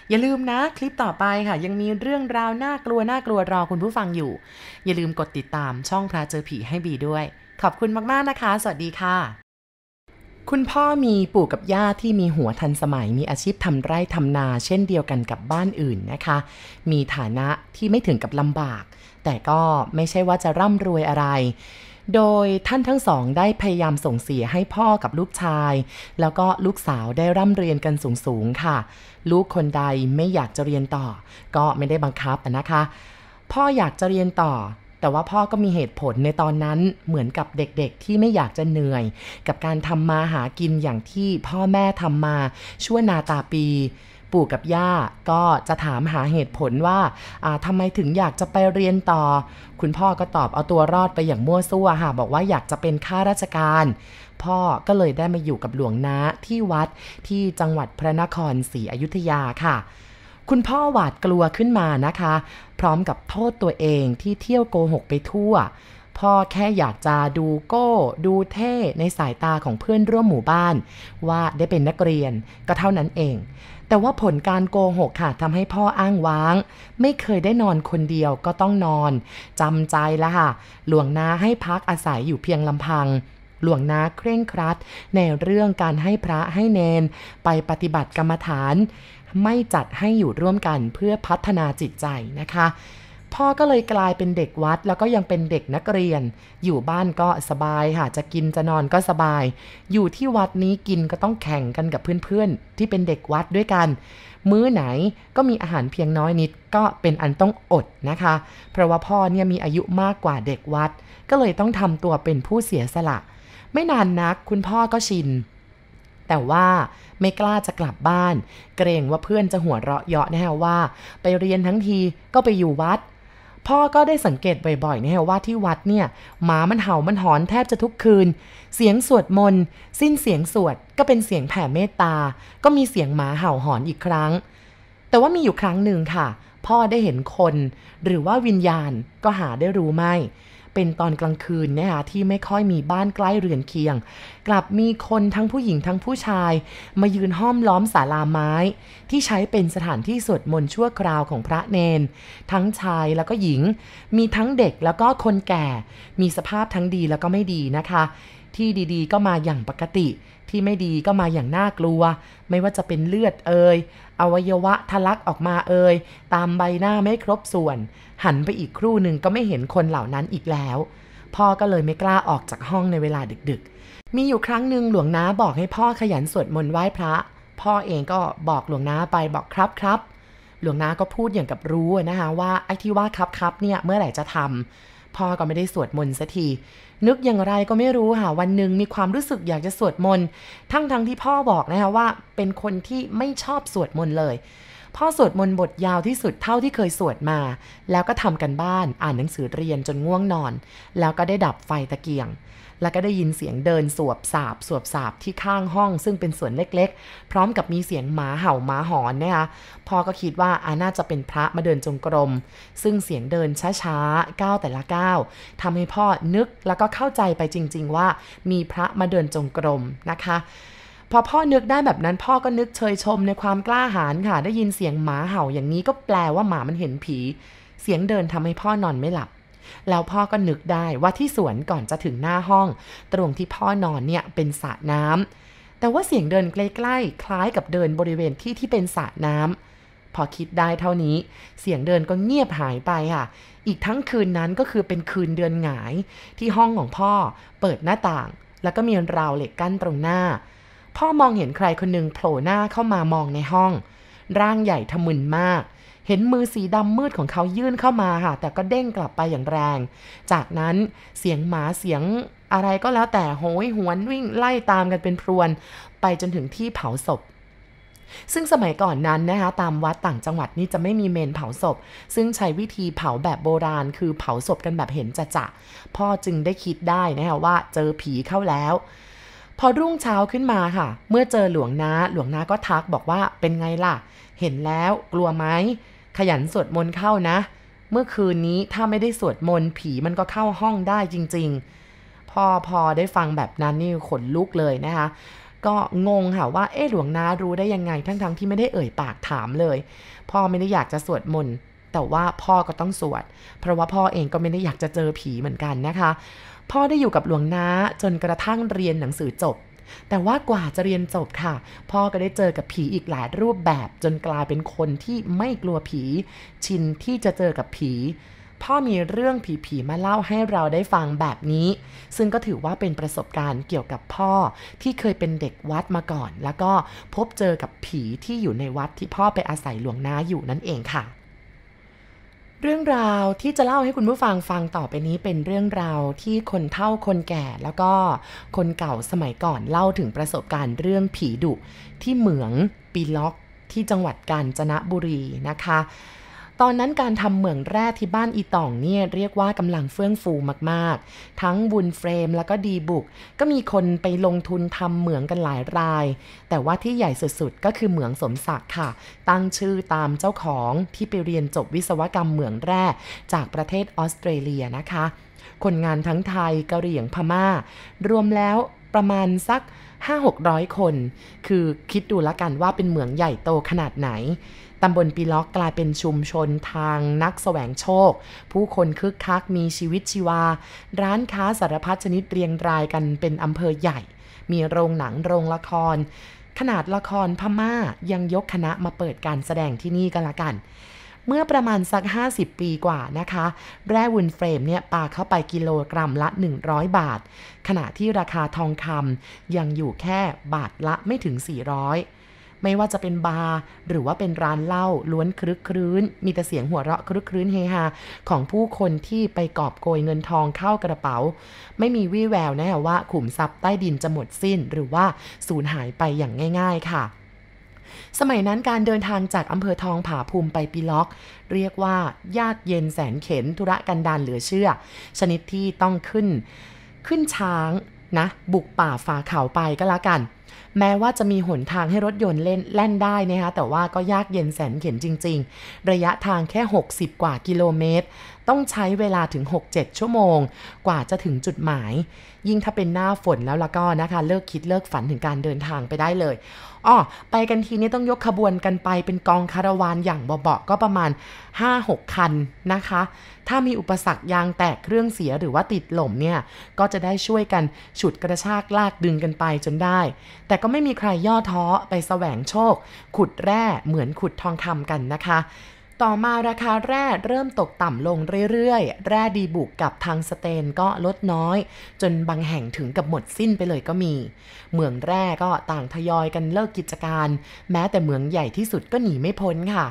อย่าลืมนะคลิปต่อไปค่ะ ยังมีเรื่องราวน่ากลัวน่ากลัวรอคุณผู้ฟังอยู่ อย่าลืมกดติดตามช่องพระเจอผีให้บีด้วย ขอบคุณมากๆนะคะ สวัสดีค่ะ คุณพ่อมีปู่กับย่าที่มีหัวทันสมัยมีอาชีพทำไร่ทำนา เช่นเดียวกันกับบ้านอื่นนะคะ มีฐานะที่ไม่ถึงกับลำบาก แต่ก็ไม่ใช่ว่าจะร่ำรวยอะไร โดยท่านทั้งสองได้พยายามส่งเสียให้พ่อกับลูกชาย แล้วก็ลูกสาวได้ร่ำเรียนกันสูงๆค่ะ ลูกคนใดไม่อยากจะเรียนต่อ ก็ไม่ได้บังคับนะคะ พ่ออยากจะเรียนต่อ แต่ว่าพ่อก็มีเหตุผลในตอนนั้นเหมือนกับเด็กๆ ที่ไม่อยากจะเหนื่อย กับการทำมาหากินอย่างที่พ่อแม่ทำมาชั่วนาตาปี ปู่กับย่าก็จะถามหาเหตุผลว่าทำไมถึงอยากจะไปเรียนต่อ คุณพ่อก็ตอบเอาตัวรอดไปอย่างมั่วซั่วค่ะบอกว่าอยากจะเป็นข้าราชการพ่อก็เลยได้มาอยู่กับหลวงนาที่วัดที่จังหวัดพระนครศรีอยุธยาค่ะ คุณพ่อหวาดกลัวขึ้นมานะคะ พร้อมกับโทษตัวเองที่เที่ยวโกหกไปทั่ว พ่อแค่อยากจะดูโก้ ดูเท่ในสายตาของเพื่อนร่วมหมู่บ้าน ว่าได้เป็นนักเรียนก็เท่านั้นเอง แต่ว่าผลการโกหกค่ะทำให้พ่ออ้างว้าง ไม่เคยได้นอนคนเดียวก็ต้องนอนจำใจละค่ะ หลวงนาให้พักอาศัยอยู่เพียงลำพังหลวงนาเคร่งครัด ในเรื่องการให้พระให้เนน ไปปฏิบัติกรรมฐาน ไม่จัดให้อยู่ร่วมกันเพื่อพัฒนาจิตใจนะคะ พ่อก็เลยกลายเป็นเด็กวัด แล้วก็ยังเป็นเด็กนักเรียน อยู่บ้านก็สบายค่ะ จะกินจะนอนก็สบาย อยู่ที่วัดนี้กินก็ต้องแข่งกันกับเพื่อนๆ ที่เป็นเด็กวัดด้วยกัน มื้อไหนก็มีอาหารเพียงน้อยนิดก็เป็นอันต้องอดนะคะ เพราะว่าพ่อเนี่ยมีอายุมากกว่าเด็กวัด ก็เลยต้องทำตัวเป็นผู้เสียสละ ไม่นานนักคุณพ่อก็ชิน แต่ว่าไม่กล้าจะกลับบ้าน เกรงว่าเพื่อนจะหัวเราะเยาะนะฮะว่า ไปเรียนทั้งทีก็ไปอยู่วัด พ่อก็ได้สังเกตบ่อยๆนะฮะว่าที่วัดเนี่ยหมามันเห่ามันหอนแทบจะทุกคืน เสียงสวดมนต์สิ้นเสียงสวดก็เป็นเสียงแผ่เมตตา ก็มีเสียงหมาเห่าหอนอีกครั้ง แต่ว่ามีอยู่ครั้งหนึ่งค่ะ พ่อได้เห็นคน หรือว่าวิญญาณก็หาได้รู้ไม่ เป็นตอนกลางคืนนะคะที่ไม่ค่อยมีบ้านใกล้เรือนเคียง กลับมีคนทั้งผู้หญิงทั้งผู้ชาย มายืนห้อมล้อมศาลาไม้ ที่ใช้เป็นสถานที่สวดมนต์ชั่วคราวของพระเนน ทั้งชายแล้วก็หญิง มีทั้งเด็กแล้วก็คนแก่ มีสภาพทั้งดีแล้วก็ไม่ดีนะคะ ที่ดีๆ ก็มาอย่างปกติที่ไม่ดีก็มาอย่างน่ากลัว ไม่ว่าจะเป็นเลือดเอ่ย อวัยวะทะลักออกมาเอ่ยตามใบหน้าไม่ครบส่วน หันไปอีกครู่หนึ่งก็ไม่เห็นคนเหล่านั้นอีกแล้ว พ่อก็เลยไม่กล้าออกจากห้องในเวลาดึกๆ มีอยู่ครั้งหนึ่งหลวงน้าบอกให้พ่อขยันสวดมนต์ไหว้พระ พ่อเองก็บอกหลวงน้าไปบอกครับครับหลวงน้าก็พูดอย่างกับรู้นะคะว่าไอ้ที่ว่าครับครับเนี่ยเมื่อไหร่จะทำพ่อก็ไม่ได้สวดมนต์สักที นึกอย่างไรก็ไม่รู้ค่ะวันหนึ่งมีความรู้สึกอยากจะสวดมนต์ทั้งทั้งที่พ่อบอกนะคะว่า เป็นคนที่ไม่ชอบสวดมนต์เลย พ่อสวดมนต์บทยาวที่สุดเท่าที่เคยสวดมา แล้วก็ทำกันบ้านอ่านหนังสือเรียนจนง่วงนอน แล้วก็ได้ดับไฟตะเกียง แล้วก็ได้ยินเสียงเดินสวบสาบสวบสาบที่ข้างห้อง ซึ่งเป็นสวนเล็กๆ พร้อมกับมีเสียงหมาเห่าหมาหอนนะคะพ่อก็คิดว่าอาน่าจะเป็นพระมาเดินจงกรม ซึ่งเสียงเดินช้าๆก้าวแต่ละก้าวทำให้พ่อนึกแล้วก็เข้าใจไปจริง ๆ ว่ามีพระมาเดินจงกรมนะคะพอพ่อนึกได้แบบนั้นพ่อก็นึกเชยชมในความกล้าหาญค่ะ ได้ยินเสียงหมาเห่าอย่างนี้ก็แปลว่าหมามันเห็นผี เสียงเดินทำให้พ่อนอนไม่หลับ แล้วพ่อก็นึกได้ว่าที่สวนก่อนจะถึงหน้าห้อง ตรงที่พ่อนอนเนี่ยเป็นสระน้ำแต่ว่าเสียงเดินใกล้ๆคล้ายกับเดินบริเวณที่ที่เป็นสระน้ำพอคิดได้เท่านี้เสียงเดินก็เงียบหายไปค่ะ อีกทั้งคืนนั้นก็คือเป็นคืนเดือนหงาย ที่ห้องของพ่อเปิดหน้าต่าง แล้วก็มีราวเหล็กกั้นตรงหน้า พ่อมองเห็นใครคนหนึ่งโผล่หน้าเข้ามามองในห้อง ร่างใหญ่ทะมึนมาก เห็นมือสีดำมืดของเขายื่นเข้ามาค่ะ แต่ก็เด้งกลับไปอย่างแรง จากนั้นเสียงหมาเสียงอะไรก็แล้วแต่โหยหวนวิ่งไล่ตามกันเป็นพรวน ไปจนถึงที่เผาศพซึ่งสมัยก่อนนั้นนะคะตามวัดต่างจังหวัดนี่จะไม่มีเมนเผาศพ ซึ่งใช้วิธีเผาแบบโบราณ คือเผาศพกันแบบเห็นจะจะพ่อจึงได้คิดได้นะคะว่าเจอผีเข้าแล้ว พอรุ่งเช้าขึ้นมาค่ะ เมื่อเจอหลวงนาหลวงนาก็ทักบอกว่าเป็นไงล่ะ เห็นแล้วกลัวไหม ขยันสวดมนต์เข้านะ เมื่อคืนนี้ถ้าไม่ได้สวดมนต์ผีมันก็เข้าห้องได้จริง ๆ พอพอได้ฟังแบบนั้นนี่ขนลุกเลยนะคะ ก็งงค่ะว่าเอ๊หลวงนารู้ได้ยังไงทั้งๆทที่ไม่ได้เอ่ยปากถามเลย พ่อไม่ได้อยากจะสวดมนต์แต่ว่าพ่อก็ต้องสวด เพราะว่าพ่อเองก็ไม่ได้อยากจะเจอผีเหมือนกันนะคะ พ่อได้อยู่กับหลวงนาจนกระทั่งเรียนหนังสือจบ แต่ว่ากว่าจะเรียนจบค่ะ พ่อก็ได้เจอกับผีอีกหลายรูปแบบจนกลายเป็นคนที่ไม่กลัวผี ชินที่จะเจอกับผีพ่อมีเรื่องผีๆมาเล่าให้เราได้ฟังแบบนี้ ซึ่งก็ถือว่าเป็นประสบการณ์เกี่ยวกับพ่อที่เคยเป็นเด็กวัดมาก่อน แล้วก็พบเจอกับผีที่อยู่ในวัดที่พ่อไปอาศัยหลวงน้าอยู่นั่นเองค่ะ เรื่องราวที่จะเล่าให้คุณผู้ฟังฟังต่อไปนี้เป็นเรื่องราวที่คนเฒ่าคนแก่แล้วก็คนเก่าสมัยก่อนเล่าถึงประสบการณ์เรื่องผีดุ ที่เหมืองปีล็อกที่จังหวัดกาญจนบุรีนะคะ ตอนนั้นการทำเหมืองแร่ที่บ้านอีต่องเนี่ยเรียกว่ากำลังเฟื่องฟูมากๆ ทั้งบุญเฟรมแล้วก็ดีบุก ก็มีคนไปลงทุนทำเหมืองกันหลายราย แต่ว่าที่ใหญ่สุดๆ ก็คือเหมืองสมศักดิ์ค่ะ ตั้งชื่อตามเจ้าของที่ไปเรียนจบวิศวกรรมเหมืองแร่จากประเทศออสเตรเลียนะคะ คนงานทั้งไทยกะเหรี่ยงพมา่า รวมแล้วประมาณสัก 5-600 คน คือคิดดูละกันว่าเป็นเหมืองใหญ่โตขนาดไหน ตำบลปีล็อกกลายเป็นชุมชนทางนักสแสวงโชค ผู้คนคึกคักมีชีวิตชีวา ร้านค้าสารพัดชนิดเรียงรายกันเป็นอำเภอใหญ่ มีโรงหนังโรงละคร ขนาดละครพม่ายังยกคณะมาเปิดการแสดงที่นี่กันละกันเมื่อประมาณสัก 50 ปีกว่านะคะ แร่วุลแฟรมเนี่ยปาเข้าไปกิโลกรัมละ 100 บาท ขณะที่ราคาทองคำยังอยู่แค่บาทละไม่ถึง 400 ไม่ว่าจะเป็นบาร์หรือว่าเป็นร้านเหล้าล้วนครึกครื้น มีแต่เสียงหัวเราะครึกครื้นเฮฮาของผู้คนที่ไปกอบโกยเงินทองเข้ากระเป๋า ไม่มีวี่แววนะว่าขุมทรัพย์ใต้ดินจะหมดสิ้น หรือว่าสูญหายไปอย่างง่าย ๆ ค่ะสมัยนั้นการเดินทางจากอำเภอทองผาภูมิไปปีล็อก เรียกว่ายากเย็นแสนเข็นธุระกันดานเหลือเชื่อ ชนิดที่ต้องขึ้น ขึ้นช้างนะ บุกป่าฝ่าเขาไปก็แล้วกัน แม้ว่าจะมีหนทางให้รถยนต์เล่นแล่นได้นะคะแต่ว่าก็ยากเย็นแสนเข็นจริง ๆ ระยะทางแค่ 60 กว่ากิโลเมตร ต้องใช้เวลาถึง 6-7 ชั่วโมง กว่าจะถึงจุดหมาย ยิ่งถ้าเป็นหน้าฝนแล้วละก็นะคะ เลิกคิดเลิกฝันถึงการเดินทางไปได้เลยอ๋อไปกันทีนี้ต้องยกขบวนกันไปเป็นกองคาราวานอย่างเบาๆก็ประมาณ 5-6 คันนะคะ ถ้ามีอุปสรรคยางแตกเครื่องเสียหรือว่าติดหล่มเนี่ย ก็จะได้ช่วยกันฉุดกระชากลากดึงกันไปจนได้ แต่ก็ไม่มีใครย่อท้อไปแสวงโชค ขุดแร่เหมือนขุดทองคำกันนะคะ ต่อมาราคาแร่เริ่มตกต่ำลงเรื่อยๆ แร่ดีบุกกับทางสเตนก็ลดน้อย จนบางแห่งถึงกับหมดสิ้นไปเลยก็มีเหมืองแร่ก็ต่างทยอยกันเลิกกิจการ แม้แต่เหมืองใหญ่ที่สุดก็หนีไม่พ้นค่ะ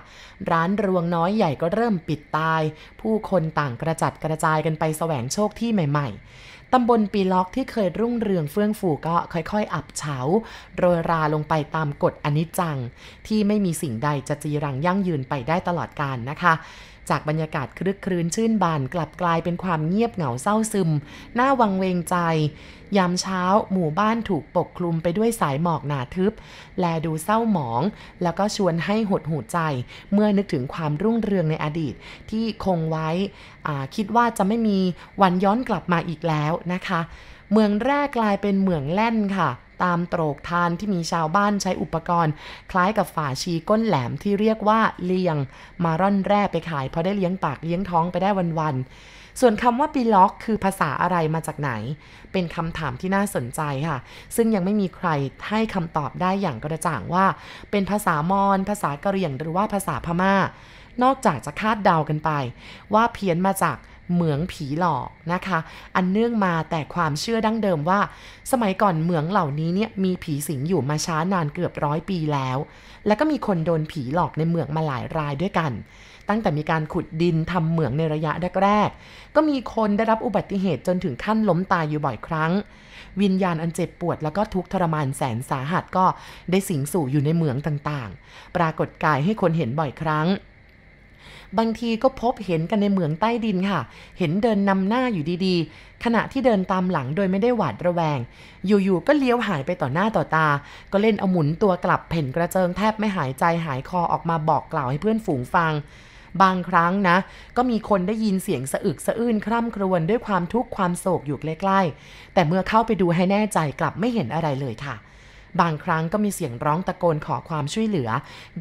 ร้านรวงน้อยใหญ่ก็เริ่มปิดตาย ผู้คนต่างกระจัดกระจายกันไปแสวงโชคที่ใหม่ ๆ ตำบลปีล็อกที่เคยรุ่งเรืองเฟื่องฟูก็ค่อยๆ อับเฉา โรยราลงไปตามกฎอนิจจัง ที่ไม่มีสิ่งใดจะจีรังยั่งยืนไปได้ตลอดกาลนะคะ จากบรรยากาศคลึกครื้นชื่นบานกลับกลายเป็นความเงียบเหงาเศร้าซึมหน้าวังเวงใจ ยามเช้าหมู่บ้านถูกปกคลุมไปด้วยสายหมอกหนาทึบ แลดูเศร้าหมอง แล้วก็ชวนให้หดหูใจ เมื่อนึกถึงความรุ่งเรืองในอดีตที่คงไว้ คิดว่าจะไม่มีวันย้อนกลับมาอีกแล้วนะคะ เมืองแรกกลายเป็นเมืองแล่นค่ะตามโตรกทานที่มีชาวบ้านใช้อุปกรณ์ คล้ายกับฝาชีก้นแหลมที่เรียกว่าเลียง มาร่อนแร่ไปขายพอได้เลี้ยงปากเลี้ยงท้องไปได้วันๆ ส่วนคำว่าปีล็อกคือภาษาอะไรมาจากไหน เป็นคำถามที่น่าสนใจค่ะ ซึ่งยังไม่มีใครให้คำตอบได้อย่างกระจ่างว่า เป็นภาษามอญภาษากะเหรี่ยงหรือว่าภาษาพมา่า นอกจากจะคาดเดากันไป ว่าเพี้ยนมาจากเหมืองผีหลอกนะคะ อันเนื่องมาแต่ความเชื่อดั้งเดิมว่า สมัยก่อนเหมืองเหล่านี้เนี่ยมีผีสิงอยู่มาช้านานเกือบร้อยปีแล้ว และก็มีคนโดนผีหลอกในเหมืองมาหลายรายด้วยกัน ตั้งแต่มีการขุดดินทำเหมืองในระยะแรกๆ ก็มีคนได้รับอุบัติเหตุจนถึงขั้นล้มตายอยู่บ่อยครั้ง วิญญาณอันเจ็บปวดแล้วก็ทุกทรมานแสนสาหัสก็ได้สิงสู่อยู่ในเหมืองต่างๆ ปรากฏกายให้คนเห็นบ่อยครั้งบางทีก็พบเห็นกันในเหมืองใต้ดินค่ะ เห็นเดินนำหน้าอยู่ดีๆ ขณะที่เดินตามหลังโดยไม่ได้หวาดระแวง อยู่ๆ ก็เลี้ยวหายไปต่อหน้าต่อตา ก็เล่นเอาหมุนตัวกลับเพ่นกระเจิงแทบไม่หายใจหายคอออกมาบอกกล่าวให้เพื่อนฝูงฟัง บางครั้งนะ ก็มีคนได้ยินเสียงสะอึกสะอื้นคร่ำครวญด้วยความทุกข์ความโศกอยู่ใกล้ๆ แต่เมื่อเข้าไปดูให้แน่ใจกลับไม่เห็นอะไรเลยค่ะ บางครั้งก็มีเสียงร้องตะโกนขอความช่วยเหลือ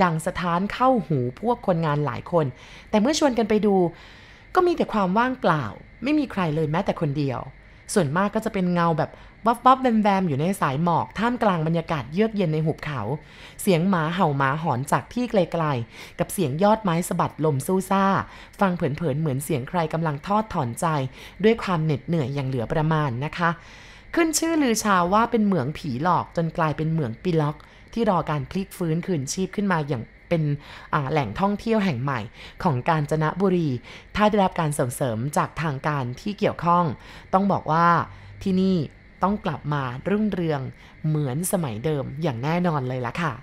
ดังสะท้านเข้าหูพวกคนงานหลายคน แต่เมื่อชวนกันไปดู ก็มีแต่ความว่างเปล่า ไม่มีใครเลยแม้แต่คนเดียว ส่วนมากก็จะเป็นเงาแบบวับวับแวมแวมอยู่ในสายหมอกท่ามกลางบรรยากาศเยือกเย็นในหุบเขา เสียงหมาเห่าหมาหอนจากที่ไกลๆ กับเสียงยอดไม้สะบัดลมสู้ซ่า ฟังเผินๆเหมือนเสียงใครกำลังทอดถอนใจ ด้วยความเหน็ดเหนื่อยอย่างเหลือประมาณนะคะ ขึ้นชื่อลือชาว่าเป็นเหมืองผีหลอกจนกลายเป็นเหมืองปิล็อก ที่รอการพลิกฟื้นคืนชีพขึ้นมาอย่าง เป็นแหล่งท่องเที่ยวแห่งใหม่ของกาญจนบุรี ถ้าได้รับการส่งเสริมจากทางการที่เกี่ยวข้อง ต้องบอกว่าที่นี่ต้องกลับมารุ่งเรืองเหมือนสมัยเดิมอย่างแน่นอนเลยละค่ะ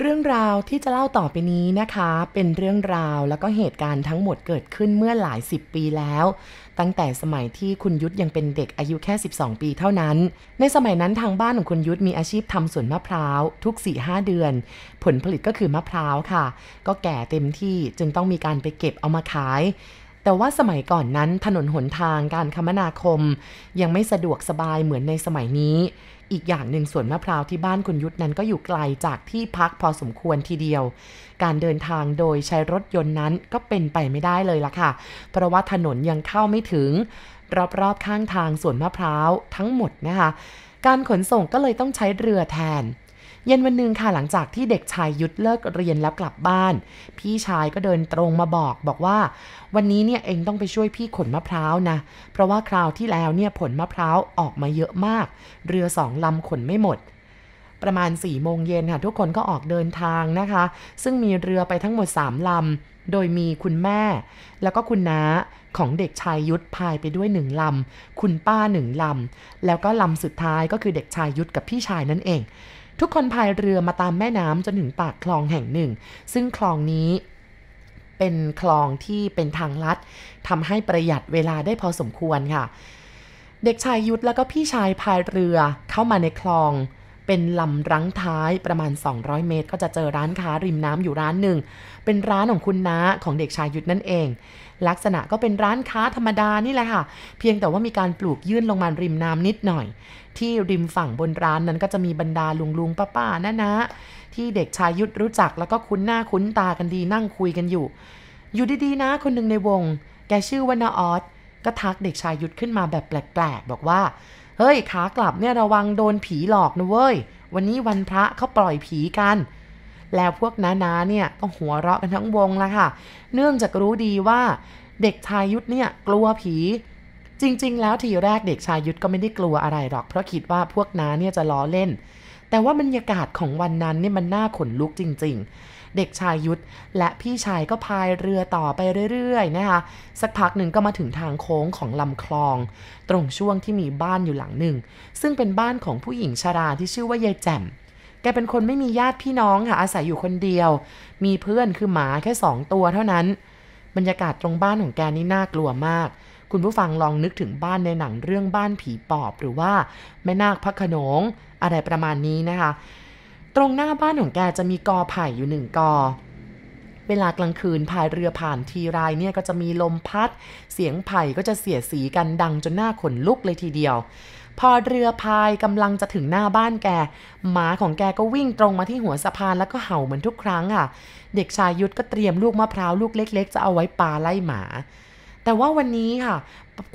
เรื่องราวที่จะเล่าต่อไปนี้นะคะ เป็นเรื่องราวแล้วก็เหตุการณ์ทั้งหมดเกิดขึ้นเมื่อหลายสิบปีแล้ว ตั้งแต่สมัยที่คุณยุทธยังเป็นเด็กอายุแค่ 12 ปีเท่านั้น ในสมัยนั้นทางบ้านของคุณยุทธมีอาชีพทำสวนมะพร้าว ทุก 4-5 เดือน ผลผลิตก็คือมะพร้าวค่ะ ก็แก่เต็มที่จึงต้องมีการไปเก็บเอามาขาย แต่ว่าสมัยก่อนนั้นถนนหนทางการคมนาคม ยังไม่สะดวกสบายเหมือนในสมัยนี้อีกอย่างหนึ่งสวนมะพร้าวที่บ้านคุณยุทธนั้นก็อยู่ไกลจากที่พักพอสมควรทีเดียว การเดินทางโดยใช้รถยนต์นั้นก็เป็นไปไม่ได้เลยล่ะค่ะ เพราะว่าถนนยังเข้าไม่ถึง รอบๆข้างทางสวนมะพร้าวทั้งหมดนะคะ การขนส่งก็เลยต้องใช้เรือแทนเย็นวันหนึ่งค่ะหลังจากที่เด็กชายยุดเลิกเรียนแล้วกลับบ้าน พี่ชายก็เดินตรงมาบอกบอกว่า วันนี้เนี่ยเองต้องไปช่วยพี่ขนมะพร้าวนะ เพราะว่าคราวที่แล้วเนี่ยผลมะพร้าวออกมาเยอะมาก เรือสองลำขนไม่หมด ประมาณ4ี่โมงเย็นค่ะทุกคนก็ออกเดินทางนะคะ ซึ่งมีเรือไปทั้งหมด 3 ลำ โดยมีคุณแม่ แล้วก็คุณน้าของเด็กชายยุทธพายไปด้วยหนึ่งลำ คุณป้าหนึ่งลำ แล้วก็ลำสุดท้ายก็คือเด็กชายยุทธกับพี่ชายนั่นเอง ทุกคนพายเรือมาตามแม่น้ำจนถึงปากคลองแห่งหนึ่ง ซึ่งคลองนี้เป็นคลองที่เป็นทางลัดทำให้ประหยัดเวลาได้พอสมควรค่ะ เด็กชายยุทธแล้วก็พี่ชายพายเรือเข้ามาในคลอง เป็นลำรังท้ายประมาณ 200 เมตร ก็จะเจอร้านค้าริมน้ำอยู่ร้านหนึ่ง เป็นร้านของคุณน้าของเด็กชายยุทธนั่นเอง ลักษณะก็เป็นร้านค้าธรรมดานี่แหละค่ะ เพียงแต่ว่ามีการปลูกยื่นลงมาริมน้ำนิดหน่อย ที่ริมฝั่งบนร้านนั้นก็จะมีบรรดาลุงลุงป้าป้านะนะที่เด็กชายยุทธรู้จักแล้วก็คุ้นหน้าคุ้นตากันดีนั่งคุยกันอยู่ อยู่ดีๆนะคนหนึ่งในวง แกชื่อว่านาออสก็ทักเด็กชายยุทธขึ้นมาแบบแปลกๆ บอกว่า เฮ้ยขากลับเนี่ยระวังโดนผีหลอกนะเว้ย วันนี้วันพระเขาปล่อยผีกัน แล้วพวกน้าๆเนี่ยก็หัวเราะกันทั้งวงละค่ะ เนื่องจากรู้ดีว่าเด็กชายยุทธเนี่ยกลัวผี จริง ๆ แล้วทีแรกเด็กชายยุทธก็ไม่ได้กลัวอะไรหรอก เพราะคิดว่าพวกน้าเนี่ยจะล้อเล่น แต่ว่าบรรยากาศของวันนั้นเนี่ยมันน่าขนลุกจริง ๆ เด็กชายยุทธและพี่ชายก็พายเรือต่อไปเรื่อยๆนะคะสักพักหนึ่งก็มาถึงทางโค้งของลำคลอง ตรงช่วงที่มีบ้านอยู่หลังหนึ่ง ซึ่งเป็นบ้านของผู้หญิงชาราที่ชื่อว่ายายแจ่มแกเป็นคนไม่มีญาติพี่น้องค่ะอาศัยอยู่คนเดียว มีเพื่อนคือหมาแค่สองตัวเท่านั้น บรรยากาศตรงบ้านของแกนี่น่ากลัวมาก คุณผู้ฟังลองนึกถึงบ้านในหนังเรื่องบ้านผีปอบหรือว่าแม่นาคพระขนงอะไรประมาณนี้นะคะ ตรงหน้าบ้านของแกจะมีกอไผ่อยู่หนึ่งกอ เวลากลางคืนพายเรือผ่านทีไรเนี่ยก็จะมีลมพัด เสียงไผ่ก็จะเสียดสีกันดังจนหน้าขนลุกเลยทีเดียว พอเรือพายกำลังจะถึงหน้าบ้านแก หมาของแกก็วิ่งตรงมาที่หัวสะพานแล้วก็เห่าเหมือนทุกครั้งอะ เด็กชายยุทธก็เตรียมลูกมะพร้าวลูกเล็ก ๆ จะเอาไว้ปาไล่หมา แต่ว่าวันนี้ค่ะ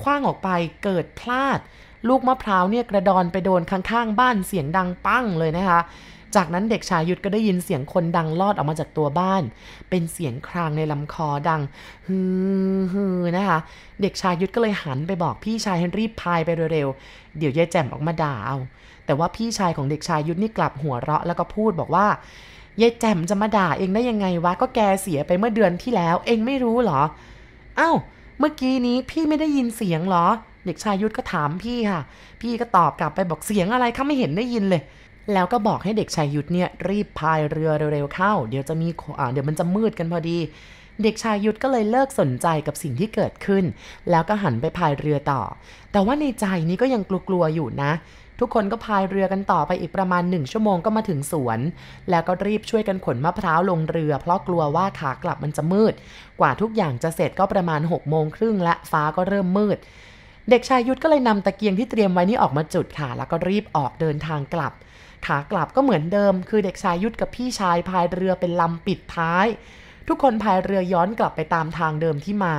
คว้างออกไปเกิดพลาด ลูกมะพร้าวเนี่ยกระดอนไปโดนข้างๆ บ้านเสียงดังปั้งเลยนะคะ จากนั้นเด็กชายยุทธก็ได้ยินเสียงคนดังลอดออกมาจากตัวบ้าน เป็นเสียงครางในลำคอดังฮือฮือนะคะ เด็กชายยุทธก็เลยหันไปบอกพี่ชายให้รีบพายไปเร็วๆ เดี๋ยวยายแจ่มออกมาด่าเอา แต่ว่าพี่ชายของเด็กชายยุทธนี่กลับหัวเราะแล้วก็พูดบอกว่ายายแจ่มจะมาด่าเองได้ยังไงวะ ก็แกเสียไปเมื่อเดือนที่แล้ว เองไม่รู้เหรอ เอ้า เมื่อกี้นี้พี่ไม่ได้ยินเสียงหรอ เด็กชายยุทธก็ถามพี่ค่ะ พี่ก็ตอบกลับไปบอกเสียงอะไรข้าไม่เห็นได้ยินเลย แล้วก็บอกให้เด็กชายยุทธเนี่ยรีบพายเรือเร็วๆเข้า เดี๋ยวจะมีอ่าเดี๋ยวมันจะมืดกันพอดี เด็กชายยุทธก็เลยเลิกสนใจกับสิ่งที่เกิดขึ้น แล้วก็หันไปพายเรือต่อ แต่ว่าในใจนี้ก็ยังกลัวๆอยู่นะ ทุกคนก็พายเรือกันต่อไปอีกประมาณหนึ่งชั่วโมงก็มาถึงสวน แล้วก็รีบช่วยกันขนมะพร้าวลงเรือ เพราะกลัวว่าขากลับมันจะมืด กว่าทุกอย่างจะเสร็จก็ประมาณ6กโมงครึ่งและฟ้าก็เริ่มมืด เด็กชายยุทธก็เลยนำตะเกียงที่เตรียมไว้นี่ออกมาจุดค่ะ แล้วก็รีบออกเดินทางกลับ ขากลับก็เหมือนเดิม คือเด็กชายยุทธกับพี่ชายพายเรือเป็นลำปิดท้าย ทุกคนพายเรือย้อนกลับไปตามทางเดิมที่มา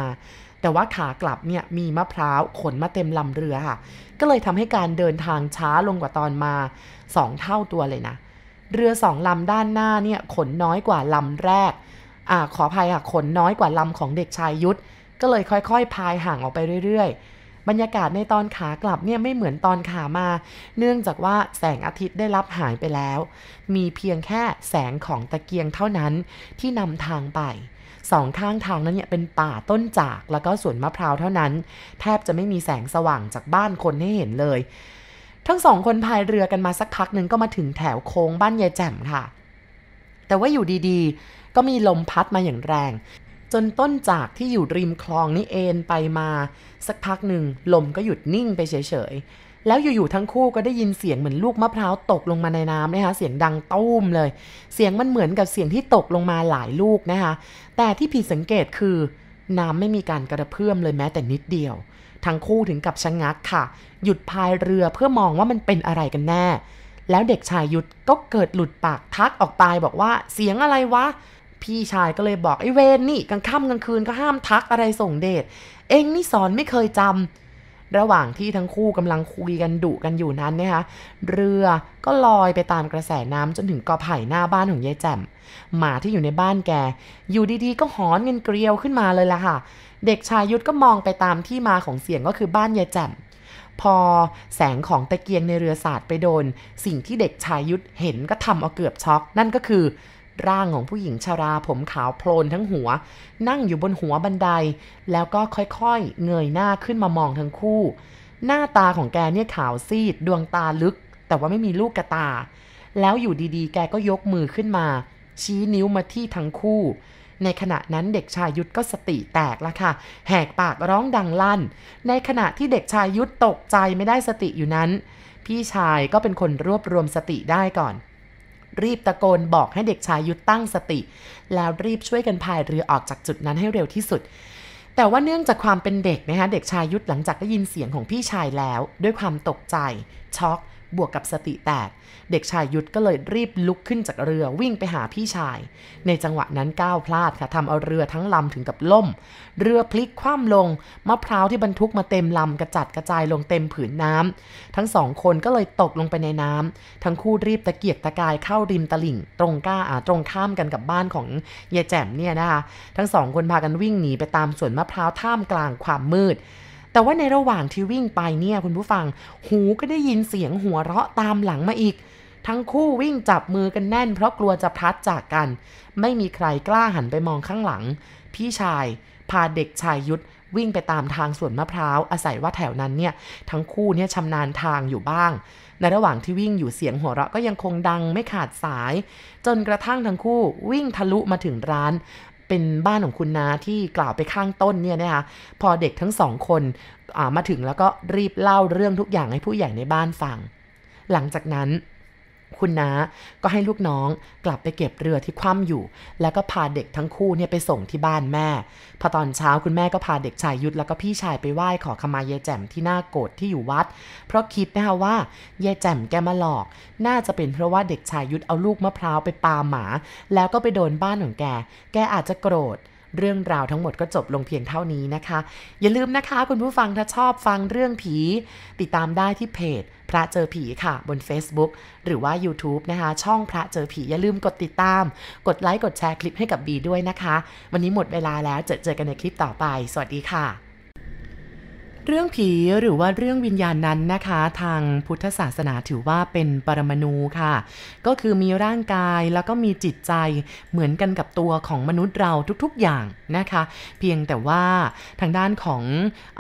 แต่ว่าขากลับเนี่ยมีมะพร้าวขนมาเต็มลำเรือค่ะ ก็เลยทำให้การเดินทางช้าลงกว่าตอนมาสองเท่าตัวเลยนะ เรือสองลำด้านหน้าเนี่ยขนน้อยกว่าลำแรกอ่าขออภัยค่ะขนน้อยกว่าลำของเด็กชายยุทธก็เลยค่อยๆ พายห่างออกไปเรื่อยๆ บรรยากาศในตอนขากลับเนี่ยไม่เหมือนตอนขามา เนื่องจากว่าแสงอาทิตย์ได้รับหายไปแล้ว มีเพียงแค่แสงของตะเกียงเท่านั้นที่นำทางไปสองข้างทางนั้นเนี่ยเป็นป่าต้นจากแล้วก็สวนมะพร้าวเท่านั้น แทบจะไม่มีแสงสว่างจากบ้านคนให้เห็นเลย ทั้งสองคนพายเรือกันมาสักพักหนึ่งก็มาถึงแถวโค้งบ้านยายแจ่มค่ะ แต่ว่าอยู่ดีๆ ก็มีลมพัดมาอย่างแรง จนต้นจากที่อยู่ริมคลองนี่เอ็นไปมา สักพักหนึ่งลมก็หยุดนิ่งไปเฉยๆ แล้วอยู่ๆทั้งคู่ก็ได้ยินเสียงเหมือนลูกมะพร้าวตกลงมาในน้ำนะคะเสียงดังตุ้มเลย เสียงมันเหมือนกับเสียงที่ตกลงมาหลายลูกนะคะแต่ที่ผิดสังเกตคือน้ำไม่มีการกระเพื่อมเลยแม้แต่นิดเดียว ทั้งคู่ถึงกับชะงักค่ะ หยุดพายเรือเพื่อมองว่ามันเป็นอะไรกันแน่ แล้วเด็กชายยุทธก็เกิดหลุดปากทักออกไปบอกว่าเสียงอะไรวะ พี่ชายก็เลยบอกไอ้เวนนี่กลางค่ำกลางคืนก็ห้ามทักอะไรส่งเดชเองนี่สอนไม่เคยจำระหว่างที่ทั้งคู่กำลังคุยกันดุกันอยู่นั้นนะคะเรือก็ลอยไปตามกระแสน้ำจนถึงกอไผ่หน้าบ้านของยายแจ่มหมาที่อยู่ในบ้านแก อยู่ดีๆ ก็หอนเงินเกลียวขึ้นมาเลยล่ะค่ะ เด็กชายยุทธก็มองไปตามที่มาของเสียงก็คือบ้านยายแจ่มพอแสงของตะเกียงในเรือสาดไปโดน สิ่งที่เด็กชายยุทธเห็นก็ทำเอาเกือบช็อก นั่นก็คือ ร่างของผู้หญิงชาราผมขาวโพลนทั้งหัว นั่งอยู่บนหัวบันได แล้วก็ค่อยๆ เงยหน้าขึ้นมามองทั้งคู่ หน้าตาของแกเนี่ยขาวซีด ดวงตาลึก แต่ว่าไม่มีลูกกระตา แล้วอยู่ดีๆ แกก็ยกมือขึ้นมา ชี้นิ้วมาที่ทั้งคู่ ในขณะนั้นเด็กชายยุทธก็สติแตกล้วค่ะ แหกปากร้องดังลั่น ในขณะที่เด็กชายยุทธตกใจไม่ได้สติอยู่นั้น พี่ชายก็เป็นคนรวบรวมสติได้ก่อน รีบตะโกนบอกให้เด็กชายยุดตั้งสติ แล้วรีบช่วยกันพายเรือออกจากจุดนั้นให้เร็วที่สุด แต่ว่าเนื่องจากความเป็นเด็กนะคะเด็กชายยุทธหลังจากได้ยินเสียงของพี่ชายแล้ว ด้วยความตกใจช็อก บวกกับสติแตก เด็กชายยุทธก็เลยรีบลุกขึ้นจากเรือวิ่งไปหาพี่ชาย ในจังหวะนั้นก้าวพลาดค่ะทำเอาเรือทั้งลำถึงกับล่ม เรือพลิกคว่ำลงมะพร้าวที่บรรทุกมาเต็มลำกระจัดกระจายลงเต็มผืนน้ำทั้งสองคนก็เลยตกลงไปในน้ำทั้งคู่รีบตะเกียกตะกายเข้าริมตลิ่ง ตรงก้าอ่าตรงข้ามกันกับบ้านของยายแจ่มเนี่ยนะคะทั้งสองคนพากันวิ่งหนีไปตามสวนมะพร้าวท่ามกลางความมืด แต่ว่าในระหว่างที่วิ่งไปเนี่ยคุณผู้ฟัง หูก็ได้ยินเสียงหัวเราะตามหลังมาอีก ทั้งคู่วิ่งจับมือกันแน่น เพราะกลัวจะพลัดจากกัน ไม่มีใครกล้าหันไปมองข้างหลัง พี่ชาย พาเด็กชายยุทธวิ่งไปตามทางสวนมะพร้าวอาศัยว่าแถวนั้นเนี่ยทั้งคู่เนี่ยชำนาญทางอยู่บ้าง ในระหว่างที่วิ่งอยู่เสียงหัวเราะก็ยังคงดังไม่ขาดสาย จนกระทั่งทั้งคู่วิ่งทะลุมาถึงร้าน เป็นบ้านของคุณนาที่กล่าวไปข้างต้นเนี่ยนะคะพอเด็กทั้งสองคนมาถึงแล้วก็รีบเล่าเรื่องทุกอย่างให้ผู้ใหญ่ในบ้านฟัง หลังจากนั้น คุณน้าก็ให้ลูกน้องกลับไปเก็บเรือที่คว่ำอยู่ แล้วก็พาเด็กทั้งคู่เนี่ยไปส่งที่บ้านแม่ พอตอนเช้าคุณแม่ก็พาเด็กชายยุทธแล้วก็พี่ชายไปไหว้ขอขมายายแจ่มที่หน้าโกรธที่อยู่วัด เพราะคิดนะคะว่ายายแจ่มแกมาหลอก น่าจะเป็นเพราะว่าเด็กชายยุทธเอาลูกมะพร้าวไปปาหมา แล้วก็ไปโดนบ้านของแก แกอาจจะโกรธ เรื่องราวทั้งหมดก็จบลงเพียงเท่านี้นะคะ อย่าลืมนะคะคุณผู้ฟังถ้าชอบฟังเรื่องผี ติดตามได้ที่เพจพระเจอผีค่ะบน Facebook หรือว่า YouTube นะคะ ช่องพระเจอผี อย่าลืมกดติดตาม กดไลค์กดแชร์คลิปให้กับบีด้วยนะคะ วันนี้หมดเวลาแล้วเจอเจอกันในคลิปต่อไป สวัสดีค่ะ เรื่องผีหรือว่าเรื่องวิญญาณนั้นนะคะ ทางพุทธศาสนาถือว่าเป็นปรมาณูค่ะ ก็คือมีร่างกายแล้วก็มีจิตใจเหมือนกันกับตัวของมนุษย์เราทุกๆอย่าง นะคะ เพียงแต่ว่าทางด้านของ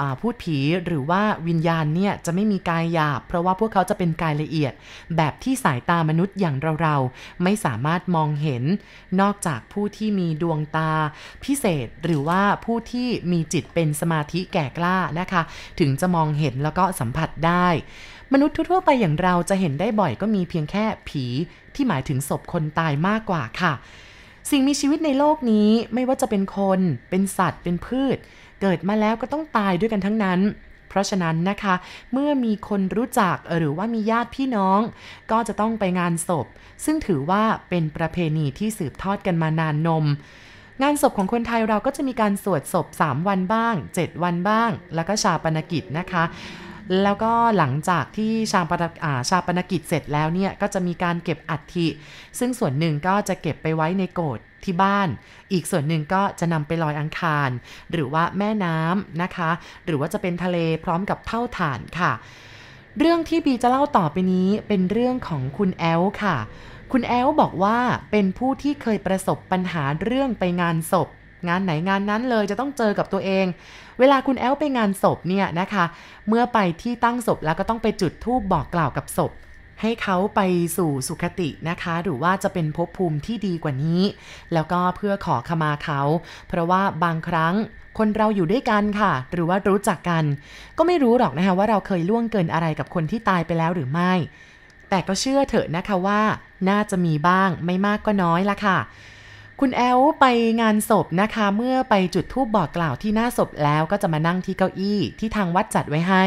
อพูดผีหรือว่าวิญญาณเนี่ยจะไม่มีกายหยาบ เพราะว่าพวกเขาจะเป็นกายละเอียด แบบที่สายตามนุษย์อย่างเราๆไม่สามารถมองเห็น นอกจากผู้ที่มีดวงตาพิเศษหรือว่าผู้ที่มีจิตเป็นสมาธิแก่กล้านะคะ ถึงจะมองเห็นแล้วก็สัมผัสได้ มนุษย์ทั่วไปอย่างเราจะเห็นได้บ่อยก็มีเพียงแค่ผีที่หมายถึงศพคนตายมากกว่าค่ะ สิ่งมีชีวิตในโลกนี้ไม่ว่าจะเป็นคน เป็นสัตว์ เป็นพืช เกิดมาแล้วก็ต้องตายด้วยกันทั้งนั้น เพราะฉะนั้นนะคะ เมื่อมีคนรู้จักหรือว่ามีญาติพี่น้อง ก็จะต้องไปงานศพ ซึ่งถือว่าเป็นประเพณีที่สืบทอดกันมานานนม งานศพของคนไทยเราก็จะมีการสวดศพ 3 วันบ้าง 7 วันบ้าง แล้วก็ชาปนกิจนะคะ แล้วก็หลังจากที่ชาปนาชาปนกิจเสร็จแล้วเนี่ย ก็จะมีการเก็บอัฐิ ซึ่งส่วนหนึ่งก็จะเก็บไปไว้ในโกดที่บ้าน อีกส่วนหนึ่งก็จะนำไปลอยอังคาร หรือว่าแม่น้ำนะคะ หรือว่าจะเป็นทะเลพร้อมกับเท่าฐานค่ะ เรื่องที่บีจะเล่าต่อไปนี้เป็นเรื่องของคุณแอลค่ะ คุณแอลบอกว่าเป็นผู้ที่เคยประสบปัญหาเรื่องไปงานศพ งานไหนงานนั้นเลยจะต้องเจอกับตัวเอง เวลาคุณแอลไปงานศพเนี่ยนะคะ เมื่อไปที่ตั้งศพแล้วก็ต้องไปจุดธูปบอกกล่าวกับศพให้เขาไปสู่สุคตินะคะ หรือว่าจะเป็นภพภูมิที่ดีกว่านี้ แล้วก็เพื่อขอขมาเขา เพราะว่าบางครั้งคนเราอยู่ด้วยกันค่ะ หรือว่ารู้จักกัน ก็ไม่รู้หรอกนะคะว่าเราเคยล่วงเกินอะไรกับคนที่ตายไปแล้วหรือไม่ แต่ก็เชื่อเถอะนะคะว่า น่าจะมีบ้างไม่มากก็น้อยละค่ะ คุณแอลไปงานศพนะคะ เมื่อไปจุดธูปบอกกล่าวที่หน้าศพแล้วก็จะมานั่งที่เก้าอี้ที่ทางวัดจัดไว้ให้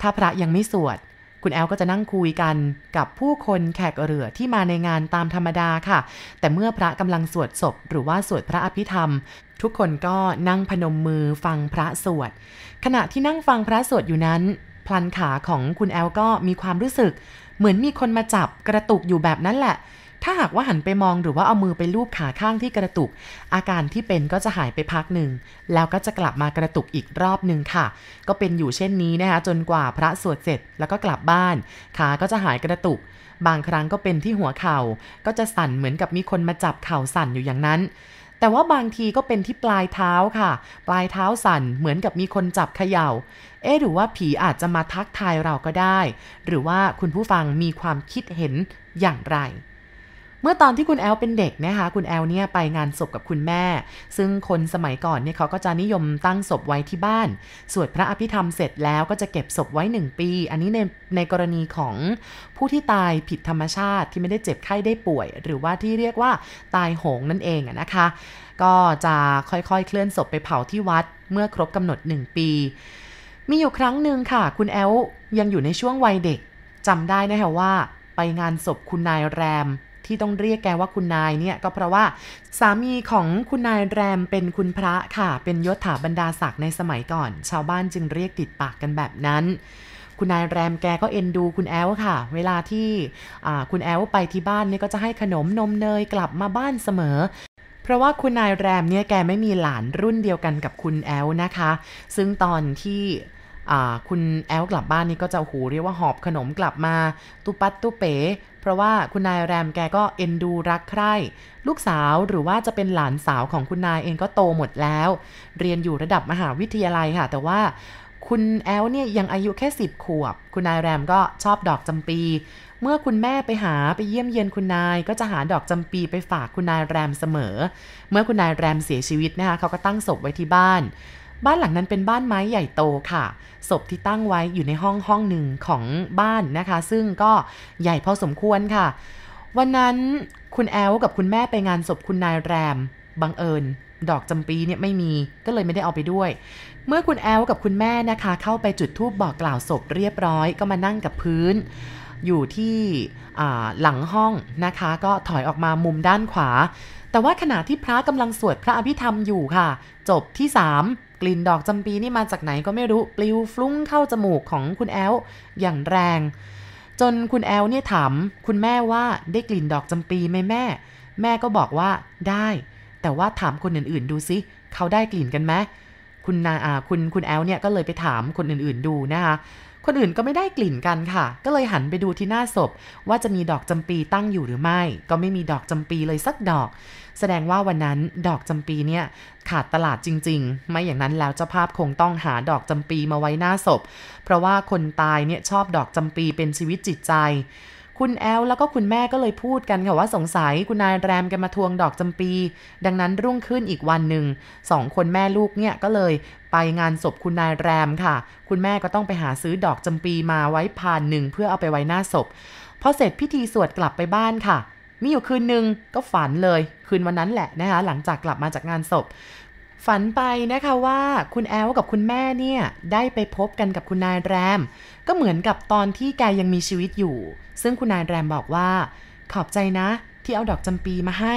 ถ้าพระยังไม่สวด คุณแอลก็จะนั่งคุยกันกับผู้คนแขกเรือที่มาในงานตามธรรมดาค่ะ แต่เมื่อพระกำลังสวดศพ หรือว่าสวดพระอภิธรรม ทุกคนก็นั่งพนมมือฟังพระสวด ขณะที่นั่งฟังพระสวดอยู่นั้น พลันขาของคุณแอลก็มีความรู้สึก เหมือนมีคนมาจับกระตุกอยู่แบบนั้นแหละ ถ้าหากว่าหันไปมองหรือว่าเอามือไปลูบขาข้างที่กระตุก อาการที่เป็นก็จะหายไปพักหนึ่ง แล้วก็จะกลับมากระตุกอีกรอบหนึ่งค่ะ ก็เป็นอยู่เช่นนี้นะคะ จนกว่าพระสวดเสร็จแล้วก็กลับบ้าน ขาก็จะหายกระตุก บางครั้งก็เป็นที่หัวเข่า ก็จะสั่นเหมือนกับมีคนมาจับเข่าสั่นอยู่อย่างนั้นแต่ว่าบางทีก็เป็นที่ปลายเท้าค่ะ ปลายเท้าสั่นเหมือนกับมีคนจับเขยา่า เอ๊หรือว่าผีอาจจะมาทักทายเราก็ได้ หรือว่าคุณผู้ฟังมีความคิดเห็นอย่างไร เมื่อตอนที่คุณแอลเป็นเด็กนะคะ คุณแอลเนี่ยไปงานศพกับคุณแม่ ซึ่งคนสมัยก่อนเนี่ยเขาก็จะนิยมตั้งศพไว้ที่บ้าน สวดพระอภิธรรมเสร็จแล้วก็จะเก็บศพไว้ 1 ปี อันนี้ในในกรณีของผู้ที่ตายผิดธรรมชาติที่ไม่ได้เจ็บไข้ได้ป่วย หรือว่าที่เรียกว่าตายโหงนั่นเองนะคะ ก็จะค่อยๆ เคลื่อนศพไปเผาที่วัดเมื่อครบกำหนด 1 ปี มีอยู่ครั้งหนึ่งค่ะ คุณแอลยังอยู่ในช่วงวัยเด็กจำได้นะคะว่าไปงานศพคุณนายแรม ที่ต้องเรียกแกว่าคุณนายเนี่ยก็เพราะว่าสามีของคุณนายแรมเป็นคุณพระค่ะ เป็นยศถาบรรดาศักดิ์ในสมัยก่อน ชาวบ้านจึงเรียกติดปากกันแบบนั้นคุณนายแรมแกก็เอ็นดูคุณแอลค่ะ เวลาที่คุณแอลไปที่บ้านเนี่ยก็จะให้ขนมนมเนยกลับมาบ้านเสมอ เพราะว่าคุณนายแรมเนี่ยแกไม่มีหลานรุ่นเดียวกันกับคุณแอลนะคะ ซึ่งตอนที่ คุณแอลกลับบ้านนี่ก็จะหูเรียกว่าหอบขนมกลับมาตุปัตตุเป๋เพราะว่าคุณนายแรมแกก็เอ็นดูรักใคร่ลูกสาวหรือว่าจะเป็นหลานสาวของคุณนายเองก็โตหมดแล้ว เรียนอยู่ระดับมหาวิทยาลัยค่ะแต่ว่าคุณแอลเนี่ยยังอายุแค่สิบขวบ คุณนายแรมก็ชอบดอกจำปี เมื่อคุณแม่ไปหาไปเยี่ยมเยียนคุณนาย ก็จะหาดอกจำปีไปฝากคุณนายแรมเสมอ เมื่อคุณนายแรมเสียชีวิตนะคะเขาก็ตั้งศพไว้ที่บ้าน บ้านหลังนั้นเป็นบ้านไม้ใหญ่โตค่ะ ศพที่ตั้งไว้อยู่ในห้องห้องหนึ่งของบ้านนะคะ ซึ่งก็ใหญ่พอสมควรค่ะ วันนั้นคุณแอลกับคุณแม่ไปงานศพคุณนายแรม บังเอิญ ดอกจำปีเนี่ยไม่มีก็เลยไม่ได้เอาไปด้วย เมื่อคุณแอลกับคุณแม่นะคะ เข้าไปจุดธูปบอกกล่าวศพเรียบร้อย ก็มานั่งกับพื้น อยู่ที่หลังห้องนะคะ ก็ถอยออกมามุมด้านขวาแต่ว่าขณะที่พระกำลังสวดพระอภิธรรมอยู่ค่ะ จบที่ 3 กลิ่นดอกจำปีนี่มาจากไหนก็ไม่รู้ปลิวฟลุ้งเข้าจมูกของคุณแอลอย่างแรง จนคุณแอลเนี่ยถามคุณแม่ว่าได้กลิ่นดอกจำปีไหมแม่ แม่ก็บอกว่าได้ แต่ว่าถามคนอื่นๆ ดูซิเขาได้กลิ่นกันไหมคุณนาอาคุณคุณแอลเนี่ยก็เลยไปถามคนอื่นๆดูนะคะคนอื่นก็ไม่ได้กลิ่นกันค่ะ ก็เลยหันไปดูที่หน้าศพ ว่าจะมีดอกจำปีตั้งอยู่หรือไม่ ก็ไม่มีดอกจำปีเลยสักดอก แสดงว่าวันนั้นดอกจำปีเนี่ยขาดตลาดจริง ๆ ไม่อย่างนั้นแล้วเจ้าภาพคงต้องหาดอกจำปีมาไว้หน้าศพ เพราะว่าคนตายเนี่ยชอบดอกจำปีเป็นชีวิตจิตใจ คุณแอลแล้วก็คุณแม่ก็เลยพูดกันค่ะว่าสงสัยคุณนายแรมกันมาทวงดอกจำปี ดังนั้นรุ่งขึ้นอีกวันหนึ่งสองคนแม่ลูกเนี่ยก็เลยไปงานศพคุณนายแรมค่ะ คุณแม่ก็ต้องไปหาซื้อดอกจำปีมาไว้ผ่านหนึ่งเพื่อเอาไปไว้หน้าศพพอเสร็จพิธีสวดกลับไปบ้านค่ะ มีอยู่คืนหนึ่งก็ฝันเลยคืนวันนั้นแหละนะคะหลังจากกลับมาจากงานศพ ฝันไปนะคะว่าคุณแอลกับคุณแม่เนี่ยได้ไปพบกันกับคุณนายแรม ก็เหมือนกับตอนที่แกยังมีชีวิตอยู่ ซึ่งคุณนายแรมบอกว่า ขอบใจนะ ที่เอาดอกจำปีมาให้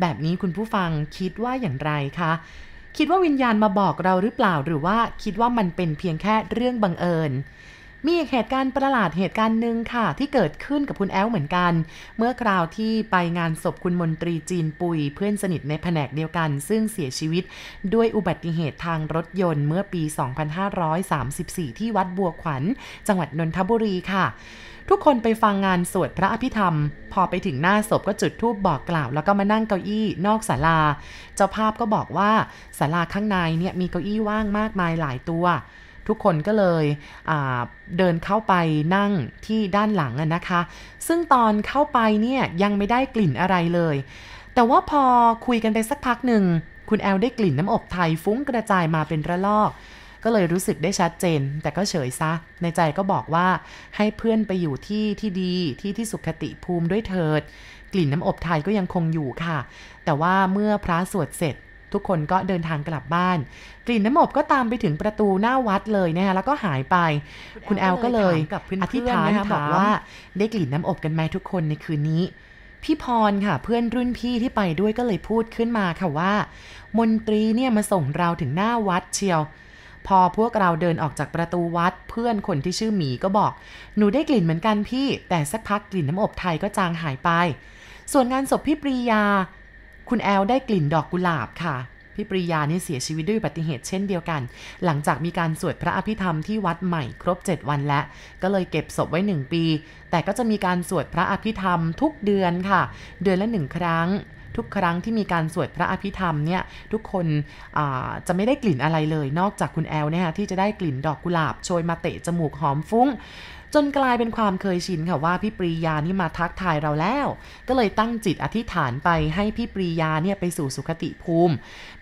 แบบนี้คุณผู้ฟังคิดว่าอย่างไรคะคิดว่าวิญญาณมาบอกเราหรือเปล่าหรือว่าคิดว่ามันเป็นเพียงแค่เรื่องบังเอิญ มีอีกเหตุการณ์ประหลาดเหตุการณ์หนึ่งค่ะ ที่เกิดขึ้นกับคุณแอลเหมือนกัน เมื่อคราวที่ไปงานศพคุณมนตรีจีนปุย เพื่อนสนิทในแผนกเดียวกัน ซึ่งเสียชีวิตด้วยอุบัติเหตุทางรถยนต์เมื่อปี 2534 ที่วัดบัวขวัญ จังหวัดนนทบุรีค่ะ ทุกคนไปฟังงานสวดพระอภิธรรม พอไปถึงหน้าศพก็จุดธูปบอกกล่าว แล้วก็มานั่งเก้าอี้นอกศาลา เจ้าภาพก็บอกว่าศาลาข้างในเนี่ยมีเก้าอี้ว่างมากมายหลายตัว ทุกคนก็เลยเดินเข้าไปนั่งที่ด้านหลังนะคะ ซึ่งตอนเข้าไปเนี่ยยังไม่ได้กลิ่นอะไรเลย แต่ว่าพอคุยกันไปสักพักหนึ่งคุณแอลได้กลิ่นน้ำอบไทยฟุ้งกระจายมาเป็นระลอก ก็เลยรู้สึกได้ชัดเจน แต่ก็เฉยซะ ในใจก็บอกว่าให้เพื่อนไปอยู่ที่ที่ดีที่ที่สุขติภูมิด้วยเถิด กลิ่นน้ำอบไทยก็ยังคงอยู่ค่ะ แต่ว่าเมื่อพระสวดเสร็จ ทุกคนก็เดินทางกลับบ้าน กลิ่นน้ำอบก็ตามไปถึงประตูหน้าวัดเลยนะคะแล้วก็หายไป คุณแอลก็เลยอธิษฐานนะคะบอกว่าได้กลิ่นน้ำอบกันไหมทุกคนในคืนนี้พี่พรค่ะเพื่อนรุ่นพี่ที่ไปด้วยก็เลยพูดขึ้นมาค่ะว่า มนตรีเนี่ยมาส่งเราถึงหน้าวัดเชียว พอพวกเราเดินออกจากประตูวัด เพื่อนคนที่ชื่อหมีก็บอก หนูได้กลิ่นเหมือนกันพี่ แต่สักพักกลิ่นน้ำอบไทยก็จางหายไป ส่วนงานศพพี่ปรียา คุณแอลได้กลิ่นดอกกุหลาบค่ะพี่ปริยานี่เสียชีวิตด้วยอุบัติเหตุเช่นเดียวกัน หลังจากมีการสวดพระอภิธรรมที่วัดใหม่ครบ 7 วันแล้ว ก็เลยเก็บศพไว้ 1 ปี แต่ก็จะมีการสวดพระอภิธรรมทุกเดือนค่ะ เดือนละหนึ่งครั้ง ทุกครั้งที่มีการสวดพระอภิธรรมเนี่ย ทุกคนจะไม่ได้กลิ่นอะไรเลย นอกจากคุณแอลเนี่ยที่จะได้กลิ่นดอกกุหลาบโชยมาเตะจมูกหอมฟุ้ง จนกลายเป็นความเคยชินค่ะว่าพี่ปรียานี่มาทักทายเราแล้ว ก็เลยตั้งจิตอธิษฐานไปให้พี่ปรียาเนี่ยไปสู่สุคติภูมิ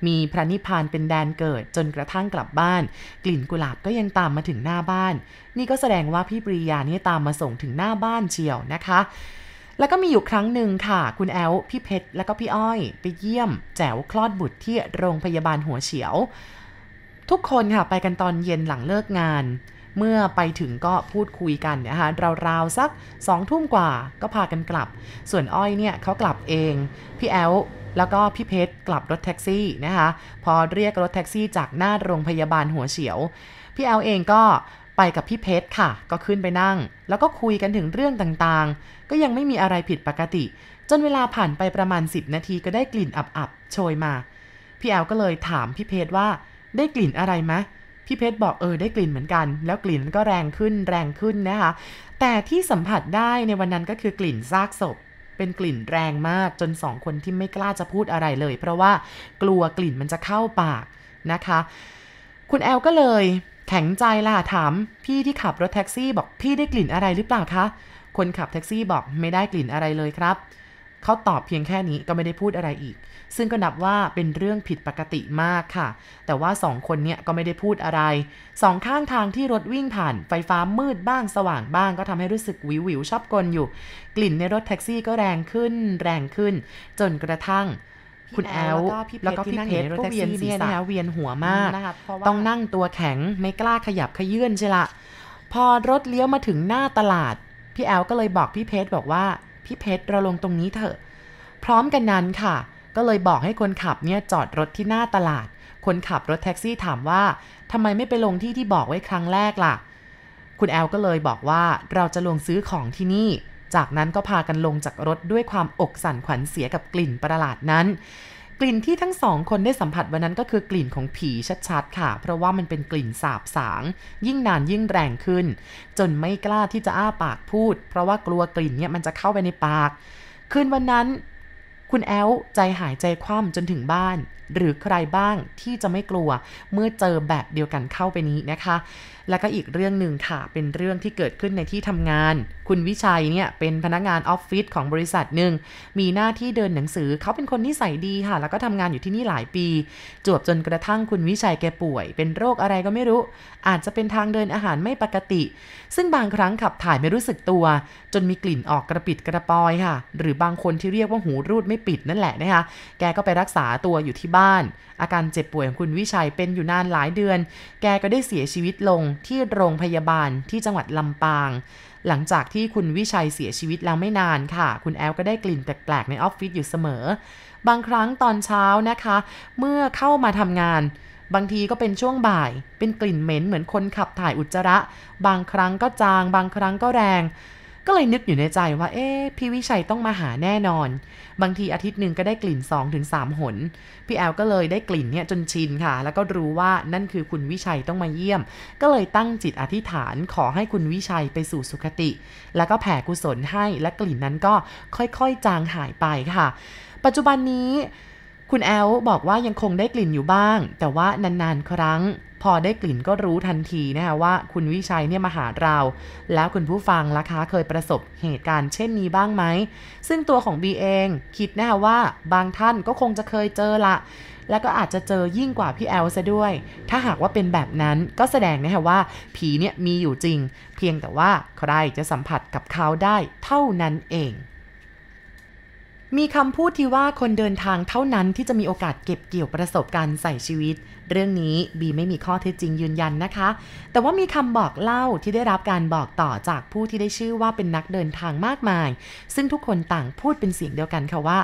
มีพระนิพพานเป็นแดนเกิดจนกระทั่งกลับบ้าน กลิ่นกุหลาบก็ยังตามมาถึงหน้าบ้าน นี่ก็แสดงว่าพี่ปรียานี่ตามมาส่งถึงหน้าบ้านเชียวนะคะแล้วก็มีอยู่ครั้งหนึ่งค่ะ คุณแอลพี่เพชรแล้วก็พี่อ้อย ไปเยี่ยม แจ๋วคลอดบุตรที่โรงพยาบาลหัวเฉียว ทุกคนค่ะไปกันตอนเย็นหลังเลิกงาน เมื่อไปถึงก็พูดคุยกันนะคะราวๆสักสองทุ่มกว่าก็พากันกลับ ส่วนอ้อยเนี่ยเขากลับเอง พี่แอลแล้วก็พี่เพชรกลับรถแท็กซี่นะคะพอเรียกรถแท็กซี่จากหน้าโรงพยาบาลหัวเฉียว พี่แอลเองก็ไปกับพี่เพชรค่ะ ก็ขึ้นไปนั่ง แล้วก็คุยกันถึงเรื่องต่างๆ ก็ยังไม่มีอะไรผิดปกติ จนเวลาผ่านไปประมาณ 10 นาทีก็ได้กลิ่นอับๆโชยมา พี่แอลก็เลยถามพี่เพชรว่าได้กลิ่นอะไรไหม พี่เพชรบอกเออได้กลิ่นเหมือนกัน แล้วกลิ่นก็แรงขึ้นแรงขึ้นนะคะ แต่ที่สัมผัสได้ในวันนั้นก็คือกลิ่นซากศพ เป็นกลิ่นแรงมากจนสองคนที่ไม่กล้าจะพูดอะไรเลย เพราะว่ากลัวกลิ่นมันจะเข้าปากนะคะ คุณแอลก็เลยแข็งใจล่ะถาม พี่ที่ขับรถแท็กซี่บอกพี่ได้กลิ่นอะไรหรือเปล่าคะคนขับแท็กซี่บอกไม่ได้กลิ่นอะไรเลยครับ เขาตอบเพียงแค่นี้ก็ไม่ได้พูดอะไรอีก ซึ่งก็นับว่าเป็นเรื่องผิดปกติมากค่ะ แต่ว่าสองคนเนี้ยก็ไม่ได้พูดอะไรสองข้างทางที่รถวิ่งผ่านไฟฟ้ามืดบ้างสว่างบ้างก็ทำให้รู้สึกวิววิวชอบกลอยู่ กลิ่นในรถแท็กซี่ก็แรงขึ้น แรงขึ้น จนกระทั่งคุณแอลแล้วก็พี่เพชรก็เวียนเนี่ยนะคะเวียนหัวมาก ต้องนั่งตัวแข็งไม่กล้าขยับขยื่นใช่ละ พอรถเลี้ยวมาถึงหน้าตลาด พี่แอลก็เลยบอกพี่เพชรบอกว่า พี่เพชรเราลงตรงนี้เถอะ พร้อมกันนั้นค่ะ ก็เลยบอกให้คนขับเนี่ยจอดรถที่หน้าตลาด คนขับรถแท็กซี่ถามว่าทำไมไม่ไปลงที่ที่บอกไว้ครั้งแรกล่ะ คุณแอลก็เลยบอกว่าเราจะลงซื้อของที่นี่ จากนั้นก็พากันลงจากรถด้วยความอกสั่นขวัญเสียกับกลิ่นประหลาดนั้น กลิ่นที่ทั้งสองคนได้สัมผัสวันนั้นก็คือกลิ่นของผีชัดๆค่ะ เพราะว่ามันเป็นกลิ่นสาบสาง ยิ่งนานยิ่งแรงขึ้น จนไม่กล้าที่จะอ้าปากพูด เพราะว่ากลัวกลิ่นเนี่ยมันจะเข้าไปในปาก คืนวันนั้น คุณแอลใจหายใจคว่ำจนถึงบ้าน หรือใครบ้างที่จะไม่กลัวเมื่อเจอแบบเดียวกันเข้าไปนี้นะคะแล้วก็อีกเรื่องหนึ่งค่ะ เป็นเรื่องที่เกิดขึ้นในที่ทำงาน คุณวิชัยเนี่ยเป็นพนักงานออฟฟิศของบริษัทหนึ่ง มีหน้าที่เดินหนังสือ เขาเป็นคนนิสัยดีค่ะ แล้วก็ทำงานอยู่ที่นี่หลายปี จวบจนกระทั่งคุณวิชัยแกป่วย เป็นโรคอะไรก็ไม่รู้ อาจจะเป็นทางเดินอาหารไม่ปกติ ซึ่งบางครั้งขับถ่ายไม่รู้สึกตัว จนมีกลิ่นออกกระปิดกระปอยค่ะ หรือบางคนที่เรียกว่าหูรูดไม่ปิดนั่นแหละนะคะ แกก็ไปรักษาตัวอยู่ที่บ้าน อาการเจ็บป่วยของคุณวิชัยเป็นอยู่นานหลายเดือน แกก็ได้เสียชีวิตลงที่โรงพยาบาลที่จังหวัดลำปาง หลังจากที่คุณวิชัยเสียชีวิตแล้วไม่นานค่ะ คุณแอลก็ได้กลิ่นแปลกๆในออฟฟิศอยู่เสมอ บางครั้งตอนเช้านะคะ เมื่อเข้ามาทำงาน บางทีก็เป็นช่วงบ่าย เป็นกลิ่นเหม็นเหมือนคนขับถ่ายอุจจาระ บางครั้งก็จาง บางครั้งก็แรง ก็เลยนึกอยู่ในใจว่า เอ๊พี่วิชัยต้องมาหาแน่นอน บางทีอาทิตย์หนึ่งก็ได้กลิ่น 2-3 หน พี่แอลก็เลยได้กลิ่นเนี่ยจนชินค่ะ แล้วก็รู้ว่านั่นคือคุณวิชัยต้องมาเยี่ยม ก็เลยตั้งจิตอธิษฐานขอให้คุณวิชัยไปสู่สุคติ แล้วก็แผ่กุศลให้และกลิ่นนั้นก็ค่อยๆจางหายไปค่ะ ปัจจุบันนี้ คุณแอลบอกว่ายังคงได้กลิ่นอยู่บ้าง แต่ว่านานๆ ครั้ง พอได้กลิ่นก็รู้ทันทีนะคะว่าคุณวิชัยเนี่ยมาหาเรา แล้วคุณผู้ฟังล่ะคะเคยประสบเหตุการณ์เช่นนี้บ้างไหม ซึ่งตัวของบีเองคิดนะคะว่าบางท่านก็คงจะเคยเจอละแล้วก็อาจจะเจอยิ่งกว่าพี่แอลซะด้วย ถ้าหากว่าเป็นแบบนั้นก็แสดงนะคะว่า ผีเนี่ยมีอยู่จริง เพียงแต่ว่าใครจะสัมผัสกับเขาได้เท่านั้นเอง มีคำพูดที่ว่าคนเดินทางเท่านั้นที่จะมีโอกาสเก็บเกี่ยวประสบการณ์ใส่ชีวิต เรื่องนี้บีไม่มีข้อเท็จจริงยืนยันนะคะ แต่ว่ามีคำบอกเล่าที่ได้รับการบอกต่อจากผู้ที่ได้ชื่อว่าเป็นนักเดินทางมากมาย ซึ่งทุกคนต่างพูดเป็นเสียงเดียวกันค่ะว่า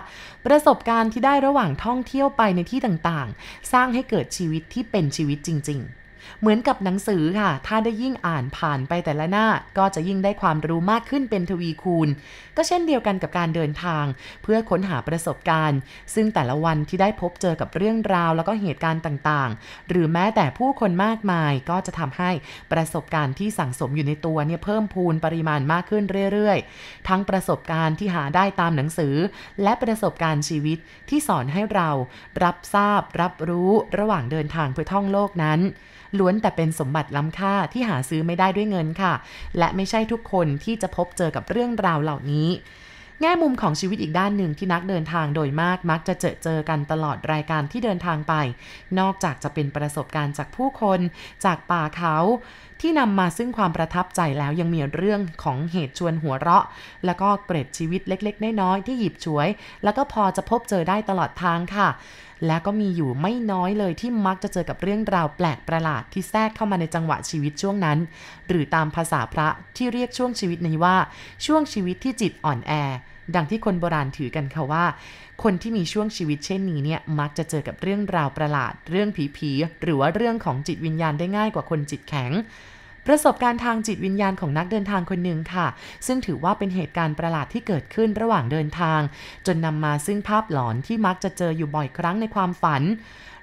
ประสบการณ์ที่ได้ระหว่างท่องเที่ยวไปในที่ต่างๆ สร้างให้เกิดชีวิตที่เป็นชีวิตจริง ๆ เหมือนกับหนังสือค่ะ ถ้าได้ยิ่งอ่านผ่านไปแต่ละหน้า ก็จะยิ่งได้ความรู้มากขึ้นเป็นทวีคูณ ก็เช่นเดียวกันกับการเดินทาง เพื่อค้นหาประสบการณ์ ซึ่งแต่ละวันที่ได้พบเจอกับเรื่องราวแล้วก็เหตุการณ์ต่างๆ หรือแม้แต่ผู้คนมากมายก็จะทำให้ประสบการณ์ที่สั่งสมอยู่ในตัวเนี่ยเพิ่มพูนปริมาณมากขึ้นเรื่อยๆ ทั้งประสบการณ์ที่หาได้ตามหนังสือ และประสบการณ์ชีวิตที่สอนให้เรารับทราบ รับรู้ระหว่างเดินทางเพื่อท่องโลกนั้น ล้วนแต่เป็นสมบัติล้ำค่าที่หาซื้อไม่ได้ด้วยเงินค่ะ และไม่ใช่ทุกคนที่จะพบเจอกับเรื่องราวเหล่านี้ แง่มุมของชีวิตอีกด้านหนึ่งที่นักเดินทางโดยมากมักจะเจอเจอกันตลอดรายการที่เดินทางไป นอกจากจะเป็นประสบการณ์จากผู้คน จากป่าเขาที่นำมาซึ่งความประทับใจแล้วยังมีเรื่องของเหตุชวนหัวเราะ แล้วก็เกร็ดชีวิตเล็กๆ น้อยๆที่หยิบฉวย แล้วก็พอจะพบเจอได้ตลอดทางค่ะ และก็มีอยู่ไม่น้อยเลยที่มักจะเจอกับเรื่องราวแปลกประหลาดที่แทรกเข้ามาในจังหวะชีวิตช่วงนั้น หรือตามภาษาพระที่เรียกช่วงชีวิตนี้ว่า ช่วงชีวิตที่จิตอ่อนแอ ดังที่คนโบราณถือกันค่ะว่า คนที่มีช่วงชีวิตเช่นนี้เนี่ยมักจะเจอกับเรื่องราวประหลาด เรื่องผีๆหรือว่าเรื่องของจิตวิญญาณได้ง่ายกว่าคนจิตแข็ง ประสบการณ์ทางจิตวิญญาณของนักเดินทางคนหนึ่งค่ะ ซึ่งถือว่าเป็นเหตุการณ์ประหลาดที่เกิดขึ้นระหว่างเดินทาง จนนำมาซึ่งภาพหลอนที่มักจะเจออยู่บ่อยครั้งในความฝัน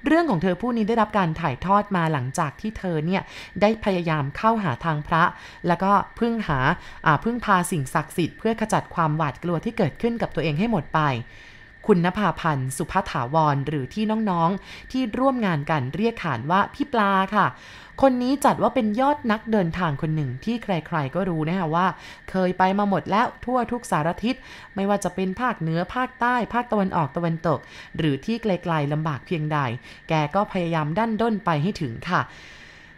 เรื่องของเธอผู้นี้ได้รับการถ่ายทอดมาหลังจากที่เธอเนี่ยได้พยายามเข้าหาทางพระ แล้วก็พึ่งหาพึ่งพาสิ่งศักดิ์สิทธิ์เพื่อขจัดความหวาดกลัวที่เกิดขึ้นกับตัวเองให้หมดไป คุณนภาพันธ์สุภถาวรหรือที่น้องๆ ที่ร่วมงานกันเรียกขานว่าพี่ปลาค่ะ คนนี้จัดว่าเป็นยอดนักเดินทางคนหนึ่งที่ใครๆก็รู้นะคะว่า เคยไปมาหมดแล้วทั่วทุกสารทิศ ไม่ว่าจะเป็นภาคเหนือภาคใต้ภาคตะวันออกตะวันตก หรือที่ไกลๆลำบากเพียงใด แกก็พยายามดันด้นไปให้ถึงค่ะ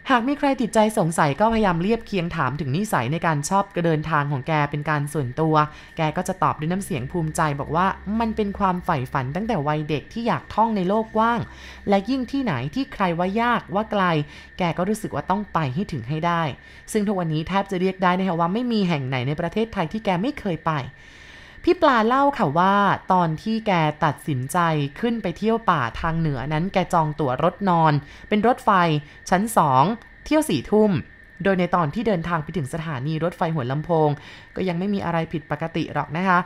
หากมีใครติดใจสงสัยก็พยายามเรียบเคียงถามถึงนิสัยในการชอบกระเดินทางของแกเป็นการส่วนตัว แกก็จะตอบด้วยน้ำเสียงภูมิใจบอกว่ามันเป็นความใฝ่ฝันตั้งแต่วัยเด็กที่อยากท่องในโลกกว้าง และยิ่งที่ไหนที่ใครว่ายากว่าไกล แกก็รู้สึกว่าต้องไปให้ถึงให้ได้ ซึ่งทุกวันนี้แทบจะเรียกได้นะคะว่าไม่มีแห่งไหนในประเทศไทยที่แกไม่เคยไป พี่ปลาเล่าค่ะว่า ตอนที่แกตัดสินใจขึ้นไปเที่ยวป่าทางเหนือนั้นแกจองตั๋วรถนอน เป็นรถไฟ ชั้นสองเที่ยวสี่ทุ่ม โดยในตอนที่เดินทางไปถึงสถานีรถไฟหัวลำโพง ก็ยังไม่มีอะไรผิดปกติหรอกนะคะ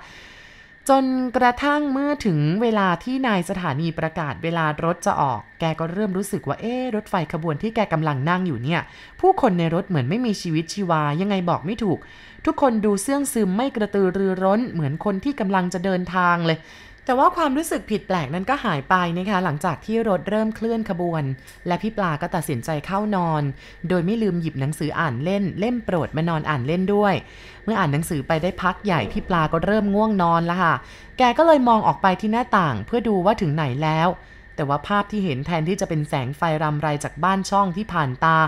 จนกระทั่งเมื่อถึงเวลาที่นายสถานีประกาศเวลารถจะออก แกก็เริ่มรู้สึกว่าเอ๊รถไฟขบวนที่แกกำลังนั่งอยู่เนี่ย ผู้คนในรถเหมือนไม่มีชีวิตชีวา ยังไงบอกไม่ถูก ทุกคนดูเสื่องซึมไม่กระตือรือร้น เหมือนคนที่กำลังจะเดินทางเลย แต่ว่าความรู้สึกผิดแปลกนั้นก็หายไปนะคะหลังจากที่รถเริ่มเคลื่อนขบวน และพี่ปลาก็ตัดสินใจเข้านอน โดยไม่ลืมหยิบหนังสืออ่านเล่น เล่มโปรดมานอนอ่านเล่นด้วย เมื่ออ่านหนังสือไปได้พักใหญ่พี่ปลาก็เริ่มง่วงนอนแล้วค่ะ แกก็เลยมองออกไปที่หน้าต่าง เพื่อดูว่าถึงไหนแล้ว แต่ว่าภาพที่เห็นแทนที่จะเป็นแสงไฟรำไรจากบ้านช่องที่ผ่านตา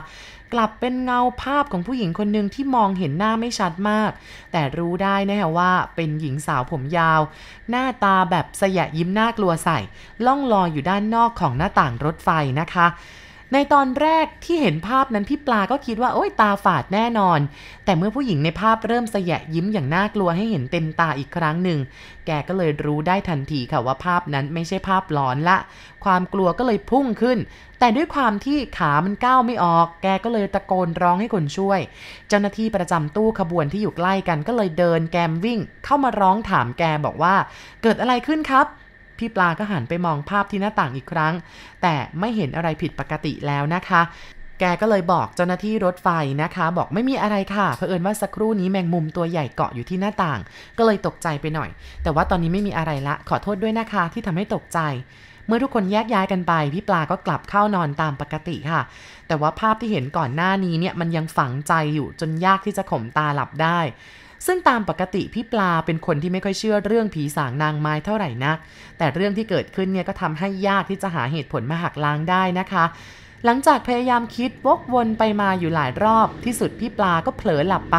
กลับเป็นเงาภาพของผู้หญิงคนหนึ่งที่มองเห็นหน้าไม่ชัดมาก แต่รู้ได้นะฮะว่าเป็นหญิงสาวผมยาว หน้าตาแบบสยะยิ้มน่ากลัวใส่ ล่องลอยอยู่ด้านนอกของหน้าต่างรถไฟนะคะ ในตอนแรกที่เห็นภาพนั้นพี่ปลาก็คิดว่าโอ้ยตาฝาดแน่นอน แต่เมื่อผู้หญิงในภาพเริ่มสยะยิ้มอย่างน่ากลัวให้เห็นเต็มตาอีกครั้งหนึ่ง แกก็เลยรู้ได้ทันทีค่ะว่าภาพนั้นไม่ใช่ภาพหลอนละ ความกลัวก็เลยพุ่งขึ้น แต่ด้วยความที่ขามันก้าวไม่ออก แกก็เลยตะโกนร้องให้คนช่วย เจ้าหน้าที่ประจำตู้ขบวนที่อยู่ใกล้กันก็เลยเดินแกมวิ่ง เข้ามาร้องถามแกบอกว่า เกิดอะไรขึ้นครับ พี่ปลาก็หันไปมองภาพที่หน้าต่างอีกครั้ง แต่ไม่เห็นอะไรผิดปกติแล้วนะคะ แกก็เลยบอกเจ้าหน้าที่รถไฟนะคะ บอกไม่มีอะไรค่ะเผอิญว่าสักครู่นี้แมงมุมตัวใหญ่เกาะอยู่ที่หน้าต่าง ก็เลยตกใจไปหน่อย แต่ว่าตอนนี้ไม่มีอะไรละ ขอโทษด้วยนะคะที่ทำให้ตกใจเมื่อทุกคนแยกย้ายกันไป พี่ปลาก็กลับเข้านอนตามปกติค่ะ แต่ว่าภาพที่เห็นก่อนหน้านี้เนี่ยมันยังฝังใจอยู่จนยากที่จะข่มตาหลับได้ ซึ่งตามปกติพี่ปลาเป็นคนที่ไม่ค่อยเชื่อเรื่องผีสางนางไม้เท่าไหร่นัก แต่เรื่องที่เกิดขึ้นเนี่ยก็ทำให้ยากที่จะหาเหตุผลมาหักล้างได้นะคะหลังจากพยายามคิดวกวนไปมาอยู่หลายรอบ ที่สุดพี่ปลาก็เผลอหลับไป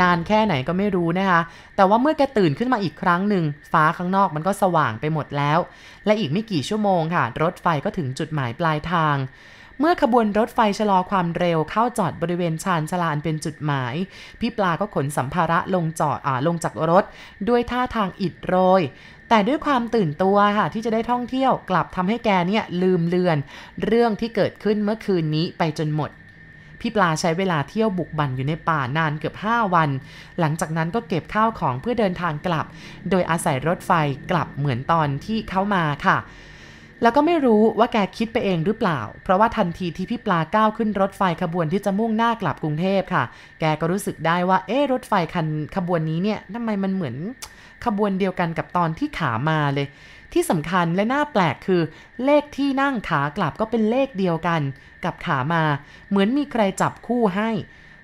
นานแค่ไหนก็ไม่รู้นะคะ แต่ว่าเมื่อแกตื่นขึ้นมาอีกครั้งหนึ่ง ฟ้าข้างนอกมันก็สว่างไปหมดแล้ว และอีกไม่กี่ชั่วโมงค่ะ รถไฟก็ถึงจุดหมายปลายทาง เมื่อขบวนรถไฟชะลอความเร็วเข้าจอดบริเวณชานชาลานเป็นจุดหมาย พี่ปลาก็ขนสัมภาระลงจอดอลงจากรถ ด้วยท่าทางอิดโรย แต่ด้วยความตื่นตัวค่ะที่จะได้ท่องเที่ยวกลับทำให้แกเนี่ยลืมเลือน เรื่องที่เกิดขึ้นเมื่อคืนนี้ไปจนหมดพี่ปลาใช้เวลาเที่ยวบุกบั่นอยู่ในป่านานเกือบ 5 วัน หลังจากนั้นก็เก็บข้าวของเพื่อเดินทางกลับ โดยอาศัยรถไฟกลับเหมือนตอนที่เข้ามาค่ะ แล้วก็ไม่รู้ว่าแกคิดไปเองหรือเปล่า เพราะว่าทันทีที่พี่ปลาก้าวขึ้นรถไฟขบวนที่จะมุ่งหน้ากลับกรุงเทพค่ะ แกก็รู้สึกได้ว่า เอ๊ะรถไฟคันขบวนนี้เนี่ยทำไมมันเหมือนขบวนเดียวกันกับตอนที่ขามาเลย ที่สำคัญและน่าแปลกคือ เลขที่นั่งขากลับก็เป็นเลขเดียวกันกับขามา เหมือนมีใครจับคู่ให้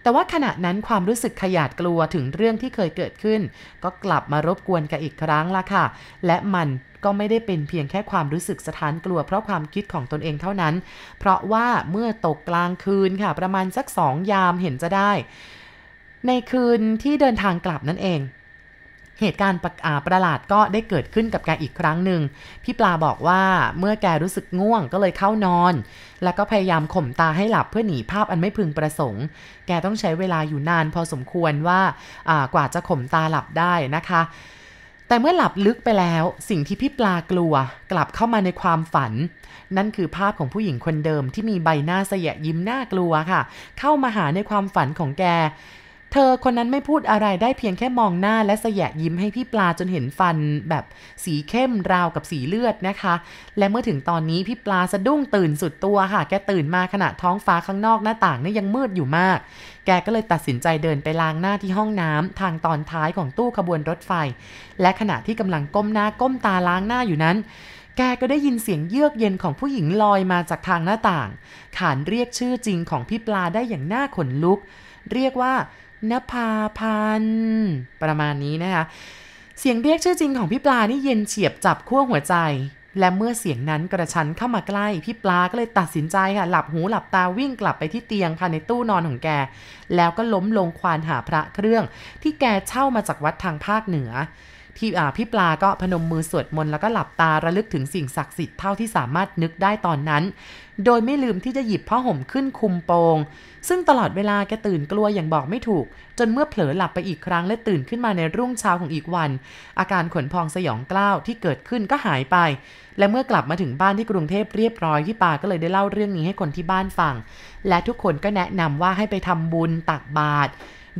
แต่ว่าขณะนั้นความรู้สึกขยาดกลัวถึงเรื่องที่เคยเกิดขึ้น ก็กลับมารบกวนกันอีกครั้งละค่ะ และมัน ก็ไม่ได้เป็นเพียงแค่ความรู้สึกสถานกลัวเพราะความคิดของตนเองเท่านั้น เพราะว่าเมื่อตกกลางคืนค่ะ ประมาณสักสองยามเห็นจะได้ ในคืนที่เดินทางกลับนั่นเองเหตุการณ์ประประหลาดก็ได้เกิดขึ้นกับแกอีกครั้งหนึ่ง พี่ปลาบอกว่าเมื่อแกรู้สึกง่วงก็เลยเข้านอน แล้วก็พยายามข่มตาให้หลับเพื่อหนีภาพอันไม่พึงประสงค์ แกต้องใช้เวลาอยู่นานพอสมควรว่า กว่าจะข่มตาหลับได้นะคะ แต่เมื่อหลับลึกไปแล้วสิ่งที่พี่ปลากลัวกลับเข้ามาในความฝัน นั่นคือภาพของผู้หญิงคนเดิมที่มีใบหน้าเสยะยิ้มน่ากลัวค่ะ เข้ามาหาในความฝันของแก เธอคนนั้นไม่พูดอะไรได้เพียงแค่มองหน้าและเสยะยิ้มให้พี่ปลาจนเห็นฟันแบบสีเข้มราวกับสีเลือดนะคะ และเมื่อถึงตอนนี้พี่ปลาสะดุ้งตื่นสุดตัวค่ะ แกตื่นมาขณะท้องฟ้าข้างนอกหน้าต่างนี่ยังมืดอยู่มาก แกก็เลยตัดสินใจเดินไปล้างหน้าที่ห้องน้ำทางตอนท้ายของตู้ขบวนรถไฟ และขณะที่กำลังก้มหน้าก้มตาล้างหน้าอยู่นั้นแกก็ได้ยินเสียงเยือกเย็นของผู้หญิงลอยมาจากทางหน้าต่าง ขานเรียกชื่อจริงของพี่ปลาได้อย่างน่าขนลุก เรียกว่า นภาพันธ์ประมาณนี้นะคะ เสียงเรียกชื่อจริงของพี่ปลานี่เย็นเฉียบจับขั้วหัวใจ และเมื่อเสียงนั้นกระชั้นเข้ามาใกล้ พี่ปลาก็เลยตัดสินใจค่ะหลับหูหลับตาวิ่งกลับไปที่เตียงภายในตู้นอนของแก แล้วก็ล้มลงควานหาพระเครื่อง ที่แกเช่ามาจากวัดทางภาคเหนือที่พี่ปลาก็พนมมือสวดมนต์แล้วก็หลับตาระลึกถึงสิ่งศักดิ์สิทธิ์เท่าที่สามารถนึกได้ตอนนั้น โดยไม่ลืมที่จะหยิบผ้าห่มขึ้นคุมโปง ซึ่งตลอดเวลาแกตื่นกลัวอย่างบอกไม่ถูก จนเมื่อเผลอหลับไปอีกครั้งและตื่นขึ้นมาในรุ่งเช้าของอีกวัน อาการขนพองสยองกล้าวที่เกิดขึ้นก็หายไป และเมื่อกลับมาถึงบ้านที่กรุงเทพเรียบร้อยพี่ปาก็เลยได้เล่าเรื่องนี้ให้คนที่บ้านฟัง และทุกคนก็แนะนำว่าให้ไปทำบุญตักบาตร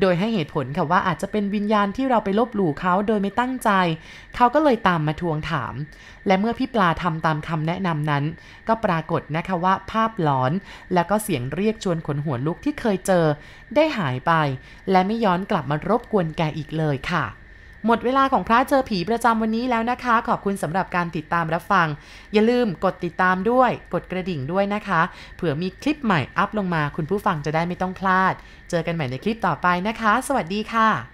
โดยให้เหตุผลค่ะว่าอาจจะเป็นวิญญาณที่เราไปลบหลู่เขาโดยไม่ตั้งใจ เขาก็เลยตามมาทวงถาม และเมื่อพี่ปลาทำตามคำแนะนำนั้น ก็ปรากฏนะคะว่าภาพหลอน แล้วก็เสียงเรียกชวนขนหัวลุกที่เคยเจอ ได้หายไป และไม่ย้อนกลับมารบกวนแกอีกเลยค่ะ หมดเวลาของพระเจอผีประจำวันนี้แล้วนะคะ ขอบคุณสำหรับการติดตามรับฟัง อย่าลืมกดติดตามด้วย กดกระดิ่งด้วยนะคะ เผื่อมีคลิปใหม่อัพลงมา คุณผู้ฟังจะได้ไม่ต้องพลาด เจอกันใหม่ในคลิปต่อไปนะคะ สวัสดีค่ะ